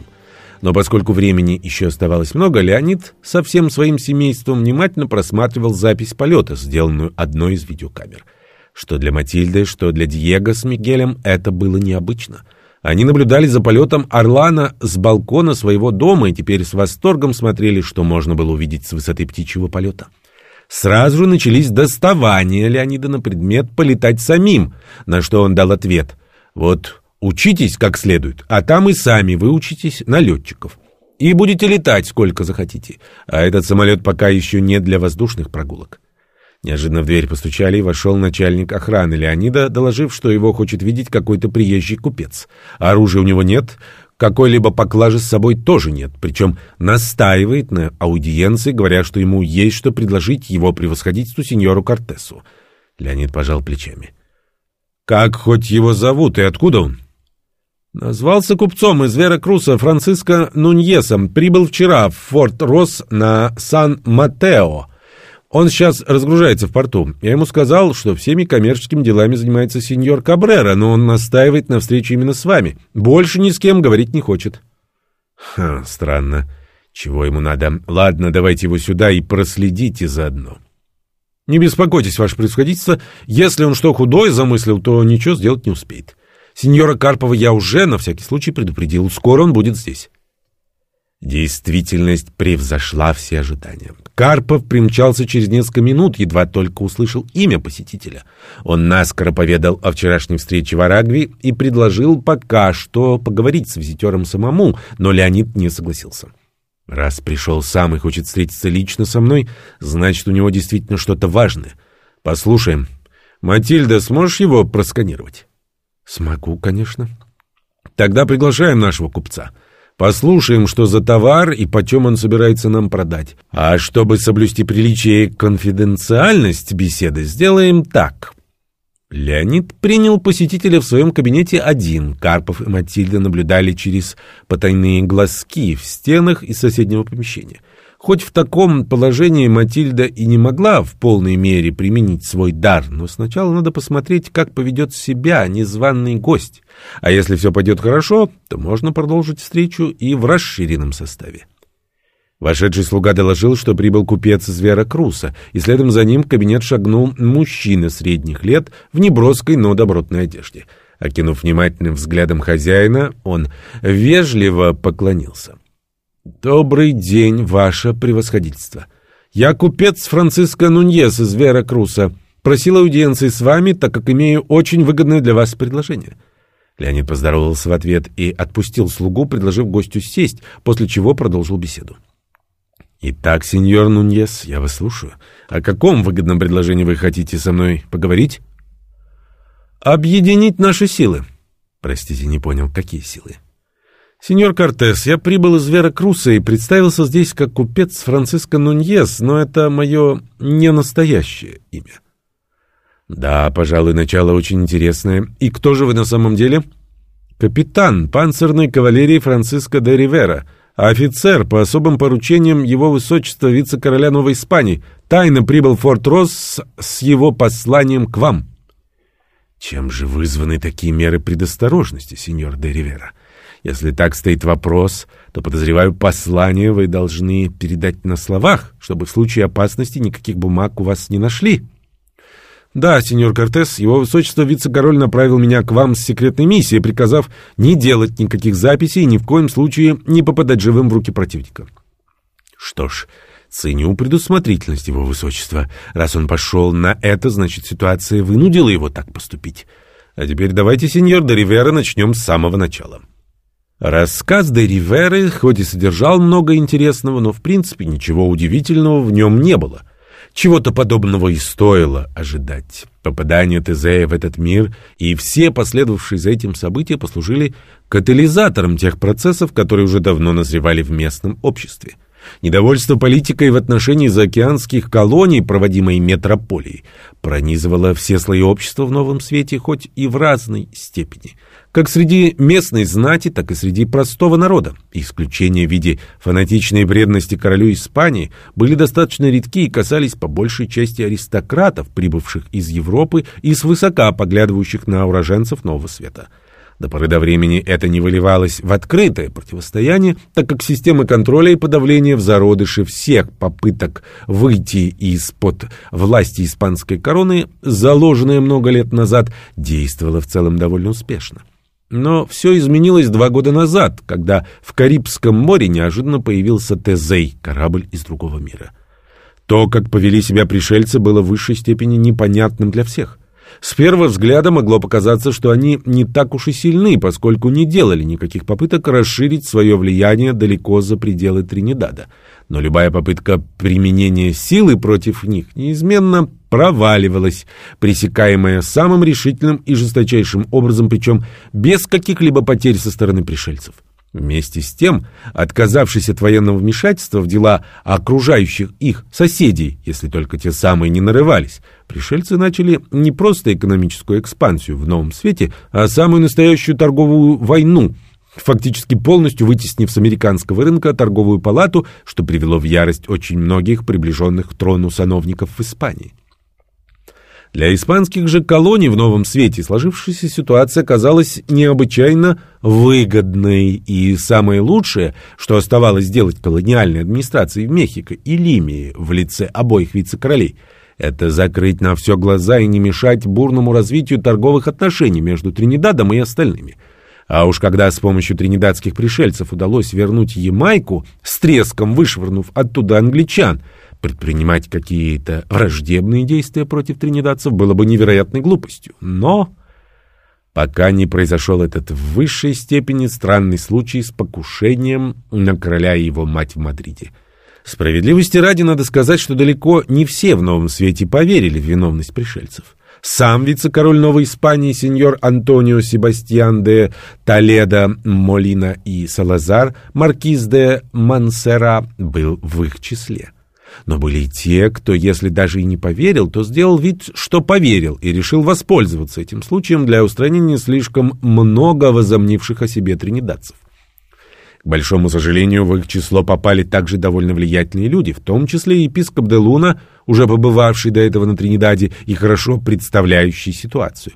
Но поскольку времени еще оставалось много, Леонид со всем своим семейством внимательно просматривал запись полета, сделанную одной из видеокамер. Что для Матильды, что для Диего с Мигелем это было необычно. Они наблюдали за полетом Орлана с балкона своего дома и теперь с восторгом смотрели, что можно было увидеть с высоты птичьего полета. Сразу начались доставания Леонида на предмет полетать самим, на что он дал ответ. Вот учитесь как следует, а там и сами выучитесь на летчиков. И будете летать сколько захотите. А этот самолет пока еще не для воздушных прогулок. Неожиданно в дверь постучали, и вошел начальник охраны Леонида, доложив, что его хочет видеть какой-то приезжий купец. Оружия у него нет, какой-либо поклажи с собой тоже нет, причем настаивает на аудиенции, говоря, что ему есть что предложить его превосходительству сеньору Кортесу. Леонид пожал плечами. «Как хоть его зовут и откуда он?» Назвался купцом из Веракруса Франциско Нуньесом. Прибыл вчера в Форт Росс на Сан-Матео. Он сейчас разгружается в порту. Я ему сказал, что всеми коммерческими делами занимается сеньор Кабрера, но он настаивает на встрече именно с вами. Больше ни с кем говорить не хочет. Ха, странно. Чего ему надо? Ладно, давайте его сюда и проследите заодно. Не беспокойтесь, ваше превосходительство. Если он что худой замыслил, то ничего сделать не успеет. Сеньора Карпова я уже на всякий случай предупредил. Скоро он будет здесь. Действительность превзошла все ожидания. Карпов примчался через несколько минут, едва только услышал имя посетителя. Он наскоро поведал о вчерашней встрече в Арагве и предложил пока что поговорить с визитером самому, но Леонид не согласился. Раз пришел сам и хочет встретиться лично со мной, значит, у него действительно что-то важное. Послушаем. Матильда, сможешь его просканировать? Смогу, конечно. Тогда приглашаем нашего купца. Послушаем, что за товар и почем он собирается нам продать. А чтобы соблюсти приличие и конфиденциальность беседы, сделаем так. Леонид принял посетителя в своем кабинете один. Карпов и Матильда наблюдали через потайные глазки в стенах из соседнего помещения. Хоть в таком положении Матильда и не могла в полной мере применить свой дар, но сначала надо посмотреть, как поведет себя незваный гость. А если все пойдет хорошо, то можно продолжить встречу и в расширенном составе. Вошедший слуга доложил, что прибыл купец из Веракруса, и следом за ним в кабинет шагнул мужчина средних лет в неброской, но добротной одежде. Окинув внимательным взглядом хозяина, он вежливо поклонился. «Добрый день, ваше превосходительство. Я купец Франциско Нуньес из Вера Круса. Просил аудиенции с вами, так как имею очень выгодное для вас предложение». Леонид поздоровался в ответ и отпустил слугу, предложив гостю сесть, после чего продолжил беседу. Итак, сеньор Нуньес, я вас слушаю. О каком выгодном предложении вы хотите со мной поговорить? Объединить наши силы. Простите, не понял, какие силы? Сеньор Кортес, я прибыл из Веракруса и представился здесь как купец Франциско Нуньес, но это мое не настоящее имя. Да, пожалуй, начало очень интересное. И кто же вы на самом деле? Капитан панцирной кавалерии Франциско де Ривера, а офицер по особым поручениям его высочества вице-короля Новой Испании, тайно прибыл в Форт Росс с его посланием к вам. Чем же вызваны такие меры предосторожности, сеньор де Ривера? Если так стоит вопрос, то, подозреваю, послание вы должны передать на словах, чтобы в случае опасности никаких бумаг у вас не нашли. Да, сеньор Кортес, его высочество вице-король направил меня к вам с секретной миссией, приказав не делать никаких записей и ни в коем случае не попадать живым в руки противника. Что ж, ценю предусмотрительность его высочества. Раз он пошел на это, значит, ситуация вынудила его так поступить. А теперь давайте, сеньор де Ривера, начнем с самого начала. Рассказ де Риверы хоть и содержал много интересного, но в принципе ничего удивительного в нем не было. Чего-то подобного и стоило ожидать. Попадание Тезея в этот мир и все последовавшие за этим события послужили катализатором тех процессов, которые уже давно назревали в местном обществе. Недовольство политикой в отношении заокеанских колоний, проводимой метрополией, пронизывало все слои общества в новом свете, хоть и в разной степени. Как среди местной знати, так и среди простого народа. Исключения в виде фанатичной преданности королю Испании были достаточно редки и касались по большей части аристократов, прибывших из Европы и свысока поглядывающих на уроженцев Нового Света. До поры до времени это не выливалось в открытое противостояние, так как система контроля и подавления в зародыше всех попыток выйти из-под власти испанской короны, заложенная много лет назад, действовала в целом довольно успешно. Но все изменилось два года назад, когда в Карибском море неожиданно появился Тезей, корабль из другого мира. То, как повели себя пришельцы, было в высшей степени непонятным для всех. С первого взгляда могло показаться, что они не так уж и сильны, поскольку не делали никаких попыток расширить свое влияние далеко за пределы Тринидада. Но любая попытка применения силы против них неизменно проваливалась, пресекаемая самым решительным и жесточайшим образом, причем без каких-либо потерь со стороны пришельцев. Вместе с тем, отказавшись от военного вмешательства в дела окружающих их соседей, если только те самые не нарывались, пришельцы начали не просто экономическую экспансию в новом свете, а самую настоящую торговую войну, фактически полностью вытеснив с американского рынка торговую палату, что привело в ярость очень многих приближенных к трону сановников в Испании. Для испанских же колоний в новом свете сложившаяся ситуация казалась необычайно выгодной, и самое лучшее, что оставалось сделать колониальной администрации в Мехико и Лимии в лице обоих вице-королей, это закрыть на все глаза и не мешать бурному развитию торговых отношений между Тринидадом и остальными. А уж когда с помощью тринидадских пришельцев удалось вернуть Ямайку, с треском вышвырнув оттуда англичан – Предпринимать какие-то враждебные действия против тринидадцев было бы невероятной глупостью. Но пока не произошел этот в высшей степени странный случай с покушением на короля и его мать в Мадриде. Справедливости ради надо сказать, что далеко не все в новом свете поверили в виновность пришельцев. Сам вице-король Новой Испании, сеньор Антонио Себастьян де Толедо, Молина и Салазар, маркиз де Мансера, был в их числе. Но были и те, кто, если даже и не поверил, то сделал вид, что поверил, и решил воспользоваться этим случаем для устранения слишком много возомнивших о себе тринидадцев. К большому сожалению, в их число попали также довольно влиятельные люди, в том числе и епископ де Луна, уже побывавший до этого на Тринидаде и хорошо представляющий ситуацию.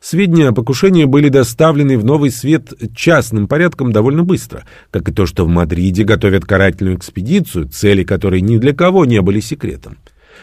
Сведения о покушении были доставлены в Новый Свет частным порядком довольно быстро, как и то, что в Мадриде готовят карательную экспедицию, цели которой ни для кого не были секретом.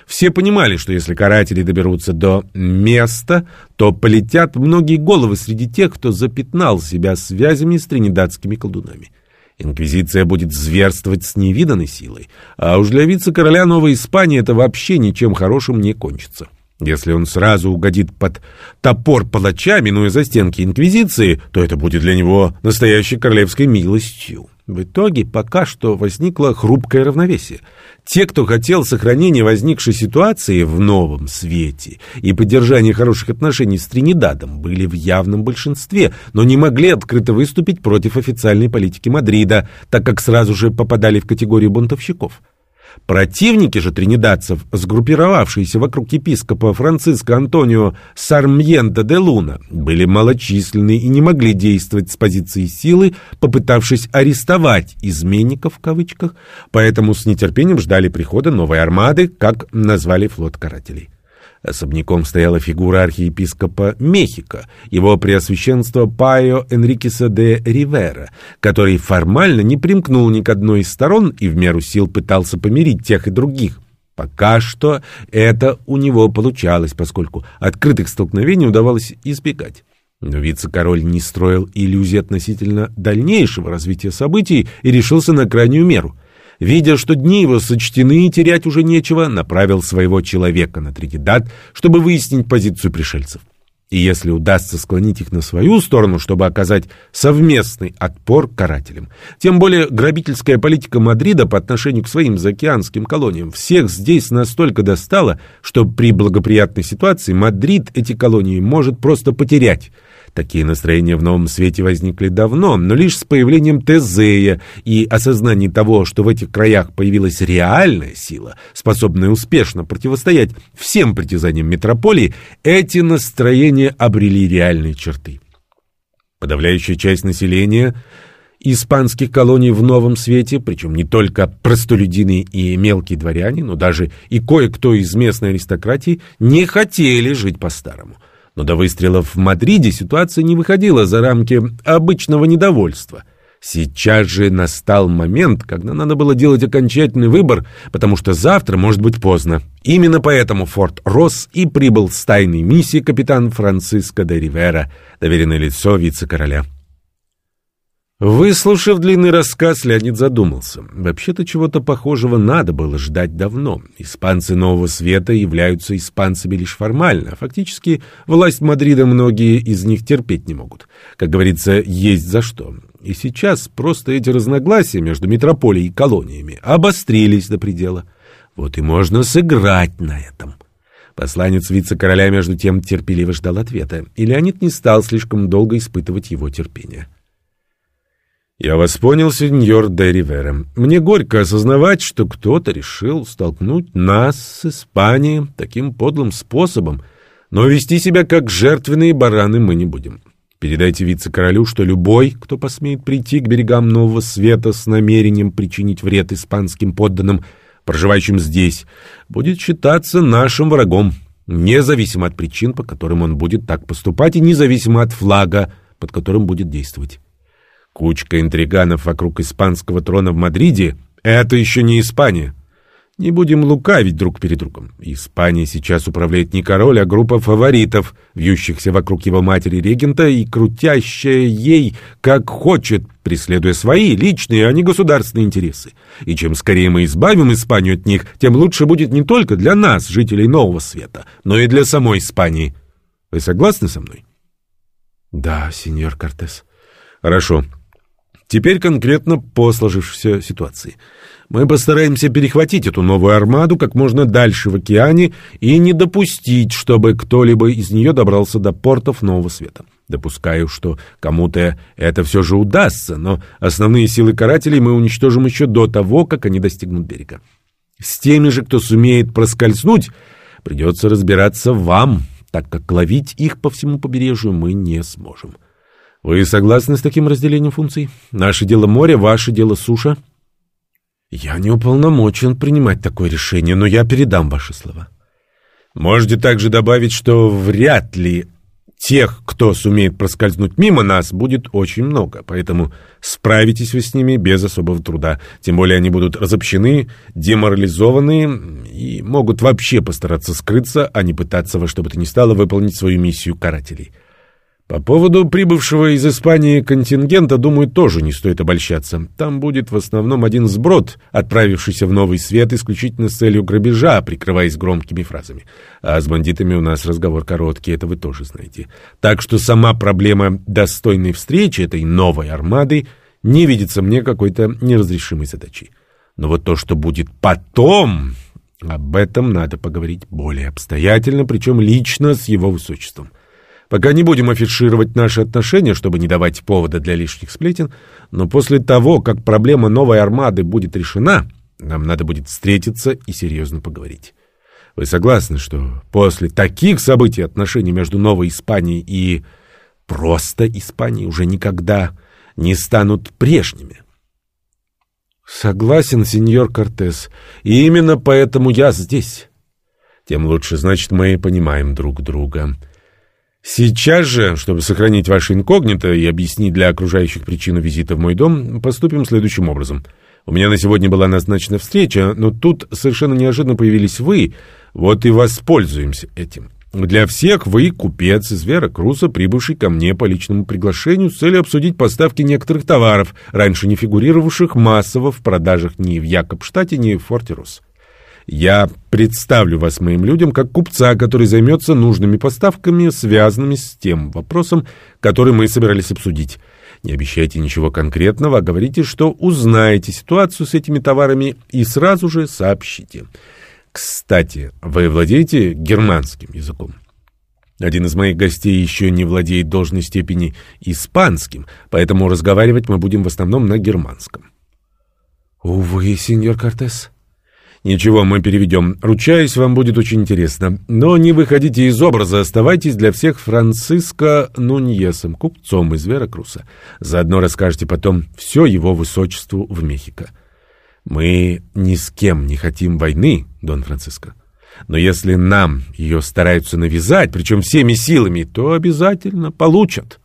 Все понимали, что если каратели доберутся до места, то полетят многие головы среди тех, кто запятнал себя связями с тринидадскими колдунами. Инквизиция будет зверствовать с невиданной силой, а уж для вице-короля Новой Испании это вообще ничем хорошим не кончится. Если он сразу угодит под топор палача, минуя застенки Инквизиции, то это будет для него настоящей королевской милостью. В итоге пока что возникло хрупкое равновесие. Те, кто хотел сохранения возникшей ситуации в новом свете и поддержания хороших отношений с Тринидадом, были в явном большинстве, но не могли открыто выступить против официальной политики Мадрида, так как сразу же попадали в категорию бунтовщиков. Противники же тринидадцев, сгруппировавшиеся вокруг епископа Франциско Антонио Сармьента де Луна, были малочисленны и не могли действовать с позиции силы, попытавшись арестовать «изменников» в кавычках, поэтому с нетерпением ждали прихода новой армады, как назвали флот карателей. Особняком стояла фигура архиепископа Мехико, его преосвященство Пайо Энрикеса де Ривера, который формально не примкнул ни к одной из сторон и в меру сил пытался помирить тех и других. Пока что это у него получалось, поскольку открытых столкновений удавалось избегать. Но вице-король не строил иллюзий относительно дальнейшего развития событий и решился на крайнюю меру — видя, что дни его сочтены и терять уже нечего, направил своего человека на Тринидад, чтобы выяснить позицию пришельцев. И если удастся склонить их на свою сторону, чтобы оказать совместный отпор карателям. Тем более грабительская политика Мадрида по отношению к своим заокеанским колониям всех здесь настолько достала, что при благоприятной ситуации Мадрид эти колонии может просто потерять – Такие настроения в новом свете возникли давно, но лишь с появлением Тезея и осознанием того, что в этих краях появилась реальная сила, способная успешно противостоять всем притязаниям метрополии, эти настроения обрели реальные черты. Подавляющая часть населения испанских колоний в новом свете, причем не только простолюдины и мелкие дворяне, но даже и кое-кто из местной аристократии, не хотели жить по-старому – но до выстрелов в Мадриде ситуация не выходила за рамки обычного недовольства. Сейчас же настал момент, когда надо было делать окончательный выбор, потому что завтра может быть поздно. Именно поэтому Форт Росс и прибыл с тайной миссией капитан Франциско де Ривера, доверенное лицо вице-короля. Выслушав длинный рассказ, Леонид задумался. Вообще-то чего-то похожего надо было ждать давно. Испанцы Нового Света являются испанцами лишь формально, фактически власть Мадрида многие из них терпеть не могут. Как говорится, есть за что. И сейчас просто эти разногласия между метрополией и колониями обострились до предела. Вот и можно сыграть на этом. Посланец вице-короля между тем терпеливо ждал ответа, и Леонид не стал слишком долго испытывать его терпение. «Я вас понял, сеньор де Ривера. Мне горько осознавать, что кто-то решил столкнуть нас с Испанией таким подлым способом, но вести себя как жертвенные бараны мы не будем. Передайте вице-королю, что любой, кто посмеет прийти к берегам Нового Света с намерением причинить вред испанским подданным, проживающим здесь, будет считаться нашим врагом, независимо от причин, по которым он будет так поступать, и независимо от флага, под которым будет действовать. Кучка интриганов вокруг испанского трона в Мадриде — это еще не Испания. Не будем лукавить друг перед другом. Испания сейчас управляет не король, а группа фаворитов, вьющихся вокруг его матери-регента и крутящая ей, как хочет, преследуя свои личные, а не государственные интересы. И чем скорее мы избавим Испанию от них, тем лучше будет не только для нас, жителей Нового Света, но и для самой Испании. Вы согласны со мной? Да, сеньор Кортес. Хорошо. Теперь конкретно по сложившейся ситуации. Мы постараемся перехватить эту новую армаду как можно дальше в океане и не допустить, чтобы кто-либо из нее добрался до портов Нового Света. Допускаю, что кому-то это все же удастся, но основные силы карателей мы уничтожим еще до того, как они достигнут берега. С теми же, кто сумеет проскользнуть, придется разбираться вам, так как ловить их по всему побережью мы не сможем. Вы согласны с таким разделением функций? Наше дело море, ваше дело суша? Я не уполномочен принимать такое решение, но я передам ваши слова. Можете также добавить, что вряд ли тех, кто сумеет проскользнуть мимо нас, будет очень много, поэтому справитесь вы с ними без особого труда. Тем более они будут разобщены, деморализованы и могут вообще постараться скрыться, а не пытаться во что бы то ни стало выполнить свою миссию карателей. По поводу прибывшего из Испании контингента, думаю, тоже не стоит обольщаться. Там будет в основном один сброд, отправившийся в Новый Свет исключительно с целью грабежа, прикрываясь громкими фразами. А с бандитами у нас разговор короткий, это вы тоже знаете. Так что сама проблема достойной встречи этой новой армады не видится мне какой-то неразрешимой задачей. Но вот то, что будет потом, об этом надо поговорить более обстоятельно, причем лично с его высочеством. Пока не будем афишировать наши отношения, чтобы не давать повода для лишних сплетен, но после того, как проблема новой армады будет решена, нам надо будет встретиться и серьезно поговорить. Вы согласны, что после таких событий отношения между Новой Испанией и просто Испанией уже никогда не станут прежними? Согласен, сеньор Кортес, и именно поэтому я здесь. Тем лучше, значит, мы понимаем друг друга. Сейчас же, чтобы сохранить ваше инкогнито и объяснить для окружающих причину визита в мой дом, поступим следующим образом. У меня на сегодня была назначена встреча, но тут совершенно неожиданно появились вы, вот и воспользуемся этим. Для всех вы купец из Веракруса, прибывший ко мне по личному приглашению с целью обсудить поставки некоторых товаров, раньше не фигурировавших массово в продажах ни в Якобштате, ни в Фортерус. Я представлю вас моим людям как купца, который займется нужными поставками, связанными с тем вопросом, который мы собирались обсудить. Не обещайте ничего конкретного, а говорите, что узнаете ситуацию с этими товарами и сразу же сообщите. Кстати, вы владеете германским языком? Один из моих гостей еще не владеет должной степени испанским, поэтому разговаривать мы будем в основном на германском. Увы, сеньор Кортес. Ничего, мы переведем. Ручаюсь, вам будет очень интересно. Но не выходите из образа, оставайтесь для всех Франциско Нуньесом, купцом из Веракруса. Заодно расскажете потом все его высочеству в Мехико. Мы ни с кем не хотим войны, Дон Франциско. Но если нам ее стараются навязать, причем всеми силами, то обязательно получат.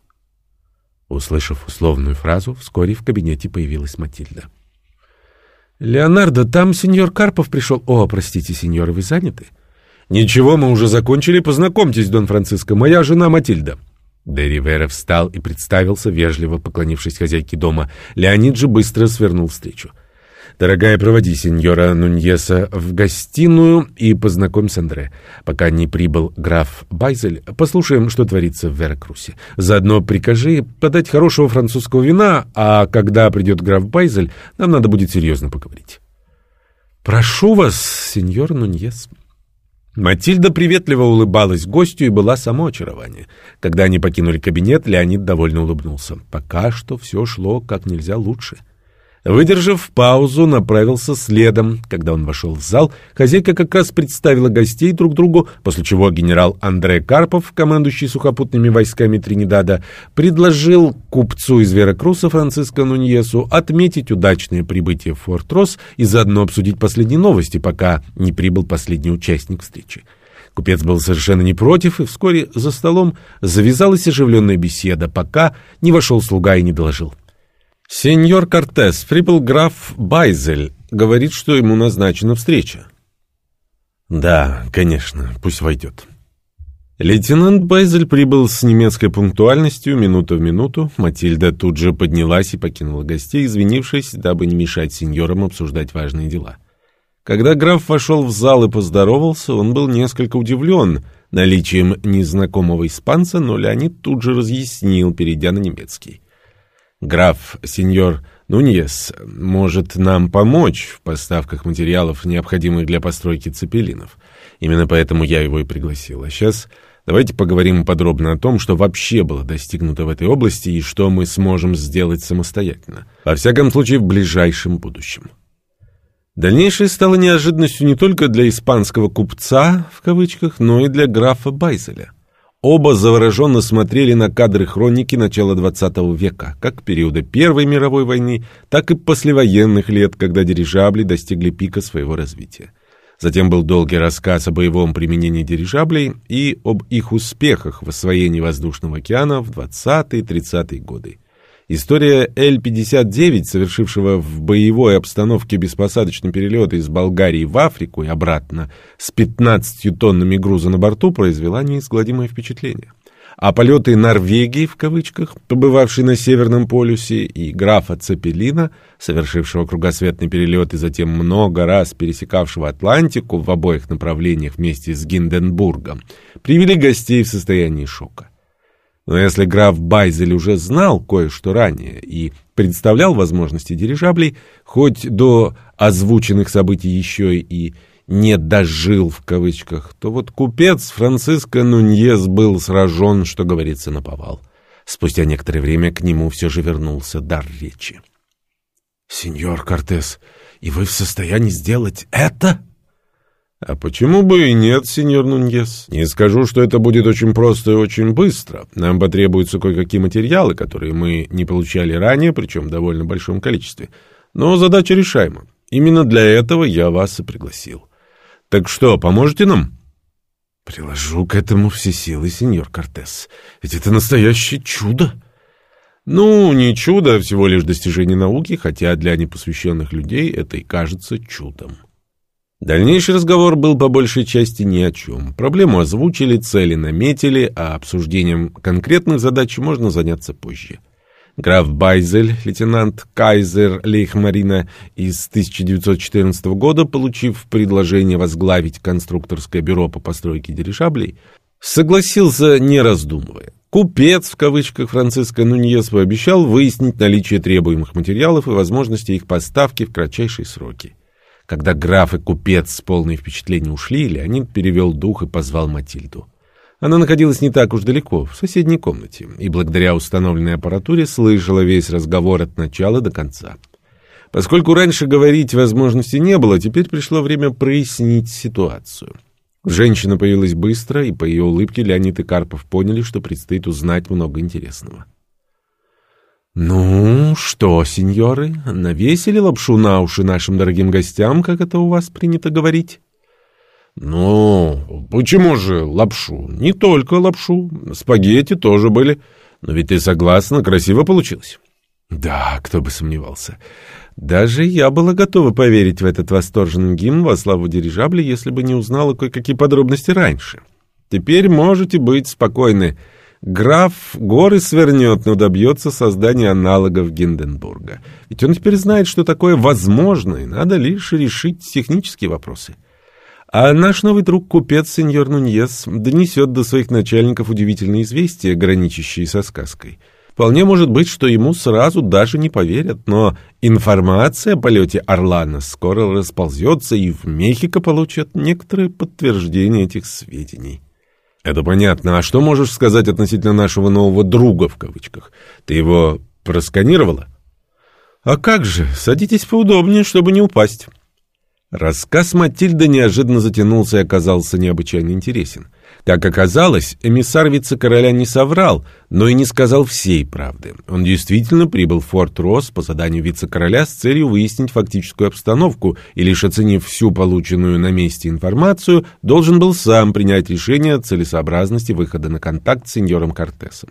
Услышав условную фразу, вскоре в кабинете появилась Матильда. «Леонардо, там сеньор Карпов пришел...» «О, простите, сеньоры, вы заняты?» «Ничего, мы уже закончили. Познакомьтесь, Дон Франциско, моя жена Матильда». Де Ривера встал и представился, вежливо поклонившись хозяйке дома. Леонид же быстро свернул встречу. Дорогая, проводи сеньора Нуньеса в гостиную и познакомь с Андре. Пока не прибыл граф Байзель, послушаем, что творится в Веракрусе. Заодно прикажи подать хорошего французского вина, а когда придет граф Байзель, нам надо будет серьезно поговорить. Прошу вас, сеньор Нуньес. Матильда приветливо улыбалась гостю и была само очарование. Когда они покинули кабинет, Леонид довольно улыбнулся. Пока что все шло как нельзя лучше. Выдержав паузу, направился следом. Когда он вошел в зал, хозяйка как раз представила гостей друг другу, после чего генерал Андре Карпов, командующий сухопутными войсками Тринидада, предложил купцу из Веракруса Франциско Нуньесу отметить удачное прибытие в Форт-Рос и заодно обсудить последние новости, пока не прибыл последний участник встречи. Купец был совершенно не против, и вскоре за столом завязалась оживленная беседа, пока не вошел слуга и не доложил. Сеньор Кортес, прибыл граф Байзель, говорит, что ему назначена встреча. Да, конечно, пусть войдет. Лейтенант Байзель прибыл с немецкой пунктуальностью минуту в минуту. Матильда тут же поднялась и покинула гостей, извинившись, дабы не мешать сеньорам обсуждать важные дела. Когда граф вошел в зал и поздоровался, он был несколько удивлен наличием незнакомого испанца, но Леонид тут же разъяснил, перейдя на немецкий. Граф, сеньор Нуньес, может нам помочь в поставках материалов, необходимых для постройки цепелинов. Именно поэтому я его и пригласил. А сейчас давайте поговорим подробно о том, что вообще было достигнуто в этой области и что мы сможем сделать самостоятельно. Во всяком случае, в ближайшем будущем. Дальнейшее стало неожиданностью не только для испанского купца, в кавычках, но и для графа Байзеля. Оба завороженно смотрели на кадры хроники начала XX века, как периода Первой мировой войны, так и послевоенных лет, когда дирижабли достигли пика своего развития. Затем был долгий рассказ о боевом применении дирижаблей и об их успехах в освоении воздушного океана в 20-30-е годы. История Л-59, совершившего в боевой обстановке беспосадочный перелет из Болгарии в Африку и обратно с 15 тоннами груза на борту, произвела неизгладимое впечатление. а полеты Норвегии, в кавычках, побывавшей на Северном полюсе, и графа Цепелина, совершившего кругосветный перелет и затем много раз пересекавшего Атлантику в обоих направлениях вместе с Гинденбургом, привели гостей в состоянии шока. Но если граф Байзель уже знал кое-что ранее и представлял возможности дирижаблей, хоть до озвученных событий еще и не дожил в кавычках, то вот купец Франциско Нуньес был сражен, что говорится, на повал. Спустя некоторое время к нему все же вернулся дар речи. «Сеньор Кортес, и вы в состоянии сделать это?» «А почему бы и нет, сеньор Нуньес? Не скажу, что это будет очень просто и очень быстро. Нам потребуются кое-какие материалы, которые мы не получали ранее, причем в довольно большом количестве. Но задача решаема. Именно для этого я вас и пригласил. Так что, поможете нам? Приложу к этому все силы, сеньор Кортес. Ведь это настоящее чудо. Ну, не чудо, а всего лишь достижение науки, хотя для непосвященных людей это и кажется чудом. Дальнейший разговор был по большей части ни о чем. Проблему озвучили, цели наметили, а обсуждением конкретных задач можно заняться позже. Граф Байзель, лейтенант Кайзер Лейхмарина из 1914 года, получив предложение возглавить конструкторское бюро по постройке дирижаблей, согласился, не раздумывая. Купец, в кавычках, Франциско Нуньес пообещал выяснить наличие требуемых материалов и возможности их поставки в кратчайшие сроки. Когда граф и купец с полной впечатления ушли, Леонид перевел дух и позвал Матильду. Она находилась не так уж далеко, в соседней комнате, и благодаря установленной аппаратуре слышала весь разговор от начала до конца. Поскольку раньше говорить возможности не было, теперь пришло время прояснить ситуацию. Женщина появилась быстро, и по ее улыбке Леонид и Карпов поняли, что предстоит узнать много интересного. «Ну, что, сеньоры, навесили лапшу на уши нашим дорогим гостям, как это у вас принято говорить?» «Ну, почему же лапшу? Не только лапшу. Спагетти тоже были. Но ведь ты согласна, красиво получилось». «Да, кто бы сомневался. Даже я была готова поверить в этот восторженный гимн во славу дирижабля, если бы не узнала кое-какие подробности раньше. Теперь можете быть спокойны. Граф горы свернет, но добьется создания аналогов Гинденбурга. Ведь он теперь знает, что такое возможно, и надо лишь решить технические вопросы». А наш новый друг-купец, сеньор Нуньес, донесет до своих начальников удивительные известия, граничащие со сказкой. Вполне может быть, что ему сразу даже не поверят, но информация о полете Орлана скоро расползется, и в Мехико получат некоторые подтверждения этих сведений. Это понятно. А что можешь сказать относительно нашего нового «друга» в кавычках? Ты его просканировала? А как же, садитесь поудобнее, чтобы не упасть. Рассказ Матильды неожиданно затянулся и оказался необычайно интересен. Как оказалось, эмиссар вице-короля не соврал, но и не сказал всей правды. Он действительно прибыл в Форт Росс по заданию вице-короля с целью выяснить фактическую обстановку и, лишь оценив всю полученную на месте информацию, должен был сам принять решение о целесообразности выхода на контакт с сеньором Кортесом.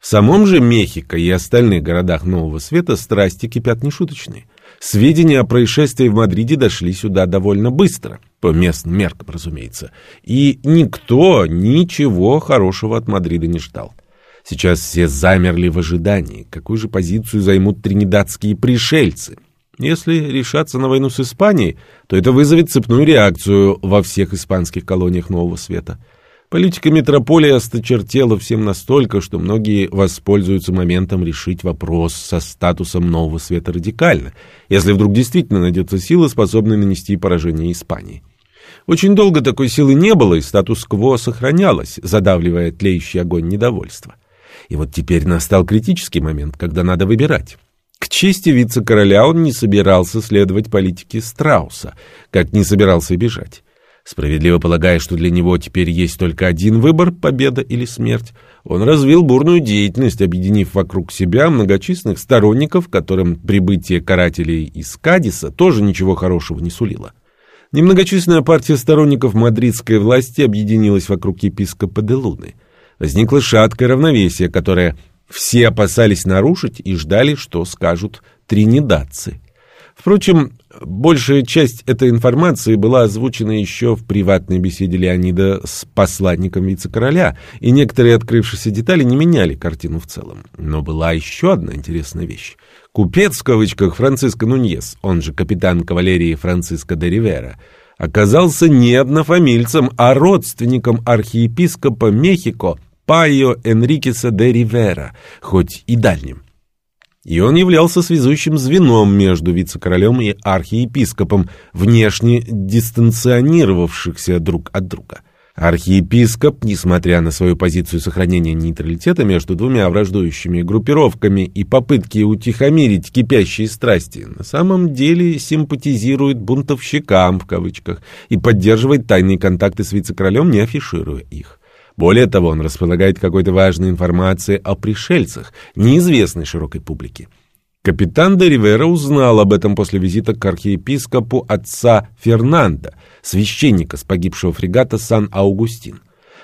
В самом же Мехико и остальных городах Нового Света страсти кипят нешуточные. Сведения о происшествии в Мадриде дошли сюда довольно быстро, по местным меркам, разумеется, и никто ничего хорошего от Мадрида не ждал. Сейчас все замерли в ожидании, какую же позицию займут тринидадские пришельцы. Если решаться на войну с Испанией, то это вызовет цепную реакцию во всех испанских колониях Нового Света – Политика метрополии осточертела всем настолько, что многие воспользуются моментом решить вопрос со статусом нового света радикально, если вдруг действительно найдется сила, способная нанести поражение Испании. Очень долго такой силы не было, и статус-кво сохранялось, задавливая тлеющий огонь недовольства. И вот теперь настал критический момент, когда надо выбирать. К чести вице-короля он не собирался следовать политике Страуса, как не собирался бежать. Справедливо полагая, что для него теперь есть только один выбор — победа или смерть, он развил бурную деятельность, объединив вокруг себя многочисленных сторонников, которым прибытие карателей из Кадиса тоже ничего хорошего не сулило. Немногочисленная партия сторонников мадридской власти объединилась вокруг епископа де Луны. Возникло шаткое равновесие, которое все опасались нарушить и ждали, что скажут тринидадцы. Впрочем, большая часть этой информации была озвучена еще в приватной беседе Леонида с посланником вице-короля, и некоторые открывшиеся детали не меняли картину в целом. Но была еще одна интересная вещь. Купец, в кавычках, Франциско Нуньес, он же капитан кавалерии Франциско де Ривера, оказался не однофамильцем, а родственником архиепископа Мехико Пайо Энрикеса де Ривера, хоть и дальним и он являлся связующим звеном между вице-королем и архиепископом, внешне дистанционировавшихся друг от друга. Архиепископ, несмотря на свою позицию сохранения нейтралитета между двумя враждующими группировками и попытки утихомирить кипящие страсти, на самом деле симпатизирует «бунтовщикам» в кавычках и поддерживает тайные контакты с вице-королем, не афишируя их. Более того, он располагает какой-то важной информацией о пришельцах, неизвестной широкой публике. Капитан де Ривера узнал об этом после визита к архиепископу отца Фернандо, священника с погибшего фрегата Сан-Аугустин.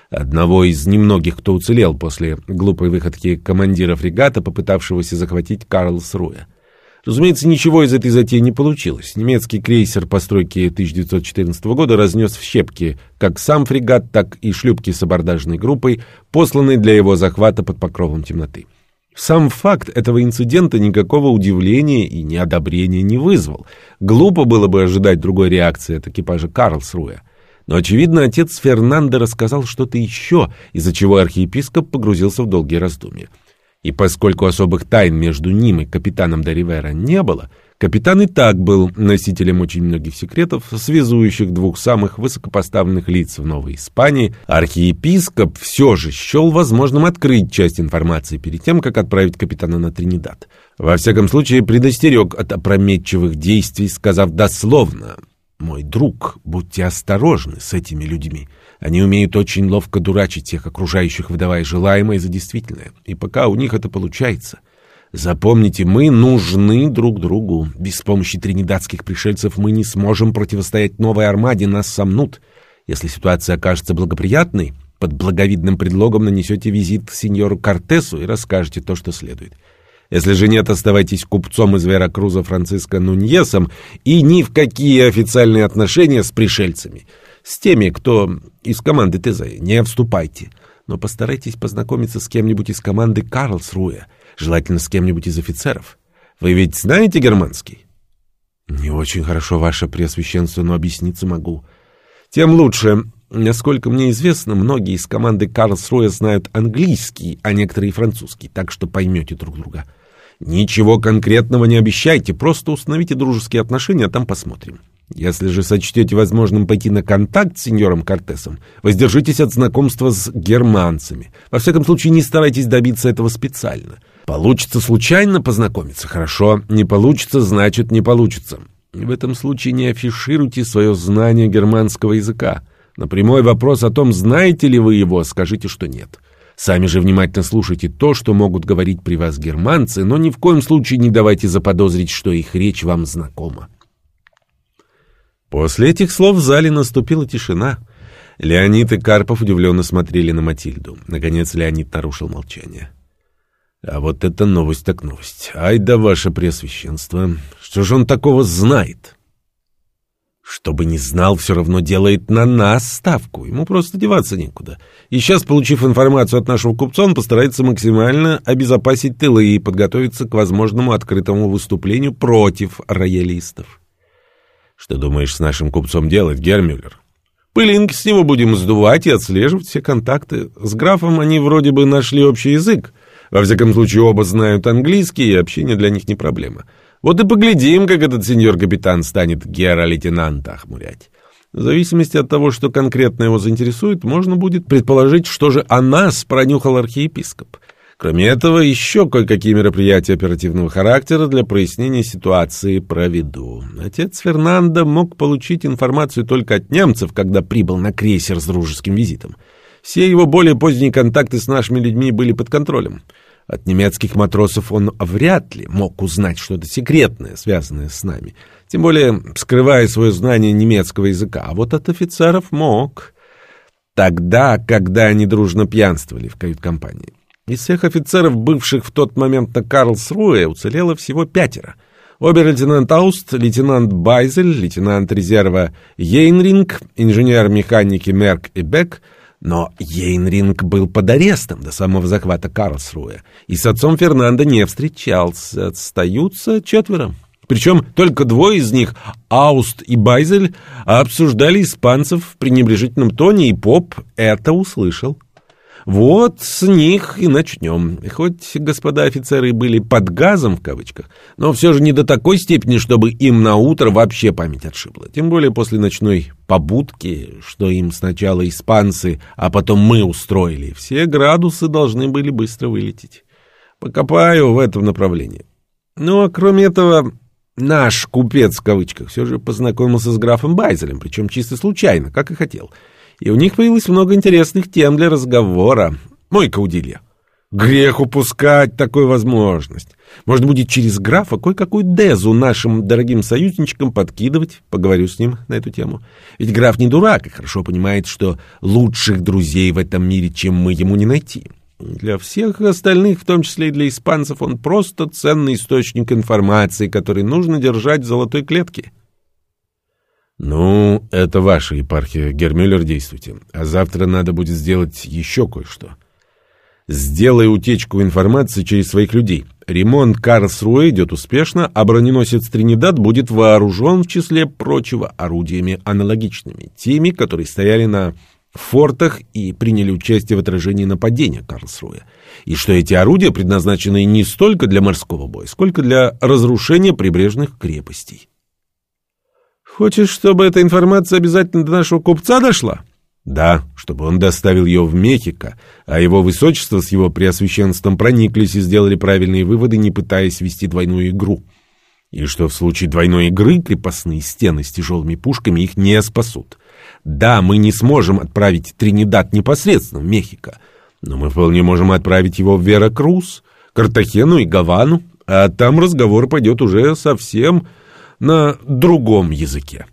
Одного из немногих, кто уцелел после глупой выходки командира фрегата, попытавшегося захватить Карлсруэ. Разумеется, ничего из этой затеи не получилось. Немецкий крейсер постройки 1914 года разнес в щепки как сам фрегат, так и шлюпки с абордажной группой, посланные для его захвата под покровом темноты. Сам факт этого инцидента никакого удивления и неодобрения не вызвал. Глупо было бы ожидать другой реакции от экипажа Карлсруя. Но, очевидно, отец Фернандо рассказал что-то еще, из-за чего архиепископ погрузился в долгие раздумья. И поскольку особых тайн между ним и капитаном де не было, капитан и так был носителем очень многих секретов, связующих двух самых высокопоставленных лиц в Новой Испании, архиепископ все же счел возможным открыть часть информации перед тем, как отправить капитана на Тринидад. Во всяком случае, предостерег от опрометчивых действий, сказав дословно «Мой друг, будьте осторожны с этими людьми». Они умеют очень ловко дурачить тех окружающих, выдавая желаемое за действительное. И пока у них это получается. Запомните, мы нужны друг другу. Без помощи тринидадских пришельцев мы не сможем противостоять новой армаде, нас сомнут. Если ситуация окажется благоприятной, под благовидным предлогом нанесете визит сеньору Кортесу и расскажете то, что следует. Если же нет, оставайтесь купцом из Веракруза Франциско Нуньесом и ни в какие официальные отношения с пришельцами — с теми, кто из команды ТЗ, не вступайте. Но постарайтесь познакомиться с кем-нибудь из команды Карлсруэ, желательно с кем-нибудь из офицеров. Вы ведь знаете германский? Не очень хорошо, ваше преосвященство, но объясниться могу. Тем лучше. Насколько мне известно, многие из команды Карлсруэ знают английский, а некоторые и французский, так что поймете друг друга. Ничего конкретного не обещайте, просто установите дружеские отношения, а там посмотрим. Если же сочтете возможным пойти на контакт с сеньором Кортесом, воздержитесь от знакомства с германцами. Во всяком случае, не старайтесь добиться этого специально. Получится случайно познакомиться, хорошо. Не получится, значит, не получится. в этом случае не афишируйте свое знание германского языка. На прямой вопрос о том, знаете ли вы его, скажите, что нет. Сами же внимательно слушайте то, что могут говорить при вас германцы, но ни в коем случае не давайте заподозрить, что их речь вам знакома. После этих слов в зале наступила тишина. Леонид и Карпов удивленно смотрели на Матильду. Наконец Леонид нарушил молчание. «А вот это новость так новость. Ай да ваше преосвященство! Что же он такого знает?» Чтобы не знал, все равно делает на нас ставку. Ему просто деваться некуда. И сейчас, получив информацию от нашего купца, он постарается максимально обезопасить тылы и подготовиться к возможному открытому выступлению против роялистов. Что думаешь с нашим купцом делать, Гермюллер? Пылинки с него будем сдувать и отслеживать все контакты. С графом они вроде бы нашли общий язык. Во всяком случае, оба знают английский, и общение для них не проблема. Вот и поглядим, как этот сеньор-капитан станет гера-лейтенанта охмурять. В зависимости от того, что конкретно его заинтересует, можно будет предположить, что же о нас пронюхал архиепископ. Кроме этого, еще кое-какие мероприятия оперативного характера для прояснения ситуации проведу. Отец Фернандо мог получить информацию только от немцев, когда прибыл на крейсер с дружеским визитом. Все его более поздние контакты с нашими людьми были под контролем. От немецких матросов он вряд ли мог узнать что-то секретное, связанное с нами, тем более скрывая свое знание немецкого языка. А вот от офицеров мог. Тогда, когда они дружно пьянствовали в кают-компании. Из всех офицеров, бывших в тот момент на Карлсруэ, уцелело всего пятеро. Обер-лейтенант Ауст, лейтенант Байзель, лейтенант резерва Йейнринг, инженер механики Мерк и Бек. Но Йейнринг был под арестом до самого захвата Карлсруэ и с отцом Фернандо не встречался. Остаются четверо. Причем только двое из них, Ауст и Байзель, обсуждали испанцев в пренебрежительном тоне, и Поп это услышал. Вот с них и начнем. Хоть господа офицеры были под газом, в кавычках, но все же не до такой степени, чтобы им на утро вообще память отшибла. Тем более после ночной побудки, что им сначала испанцы, а потом мы устроили. Все градусы должны были быстро вылететь. Покопаю в этом направлении. Ну, а кроме этого, наш купец, в кавычках, все же познакомился с графом Байзелем, причем чисто случайно, как и хотел — и у них появилось много интересных тем для разговора. Мой Каудилья. Грех упускать такую возможность. Может, будет через графа кое-какую дезу нашим дорогим союзничкам подкидывать, поговорю с ним на эту тему. Ведь граф не дурак и хорошо понимает, что лучших друзей в этом мире, чем мы, ему не найти. Для всех остальных, в том числе и для испанцев, он просто ценный источник информации, который нужно держать в золотой клетке. «Ну, это ваша епархия, Гермюллер, действуйте. А завтра надо будет сделать еще кое-что. Сделай утечку информации через своих людей. Ремонт Карлсруэ идет успешно, а броненосец Тринидад будет вооружен, в числе прочего, орудиями аналогичными, теми, которые стояли на фортах и приняли участие в отражении нападения Карлсруэ. И что эти орудия предназначены не столько для морского боя, сколько для разрушения прибрежных крепостей. Хочешь, чтобы эта информация обязательно до нашего купца дошла? Да, чтобы он доставил ее в Мехико, а его высочество с его преосвященством прониклись и сделали правильные выводы, не пытаясь вести двойную игру. И что в случае двойной игры крепостные стены с тяжелыми пушками их не спасут. Да, мы не сможем отправить Тринидад непосредственно в Мехико, но мы вполне можем отправить его в Веракрус, Картахену и Гавану, а там разговор пойдет уже совсем на другом языке.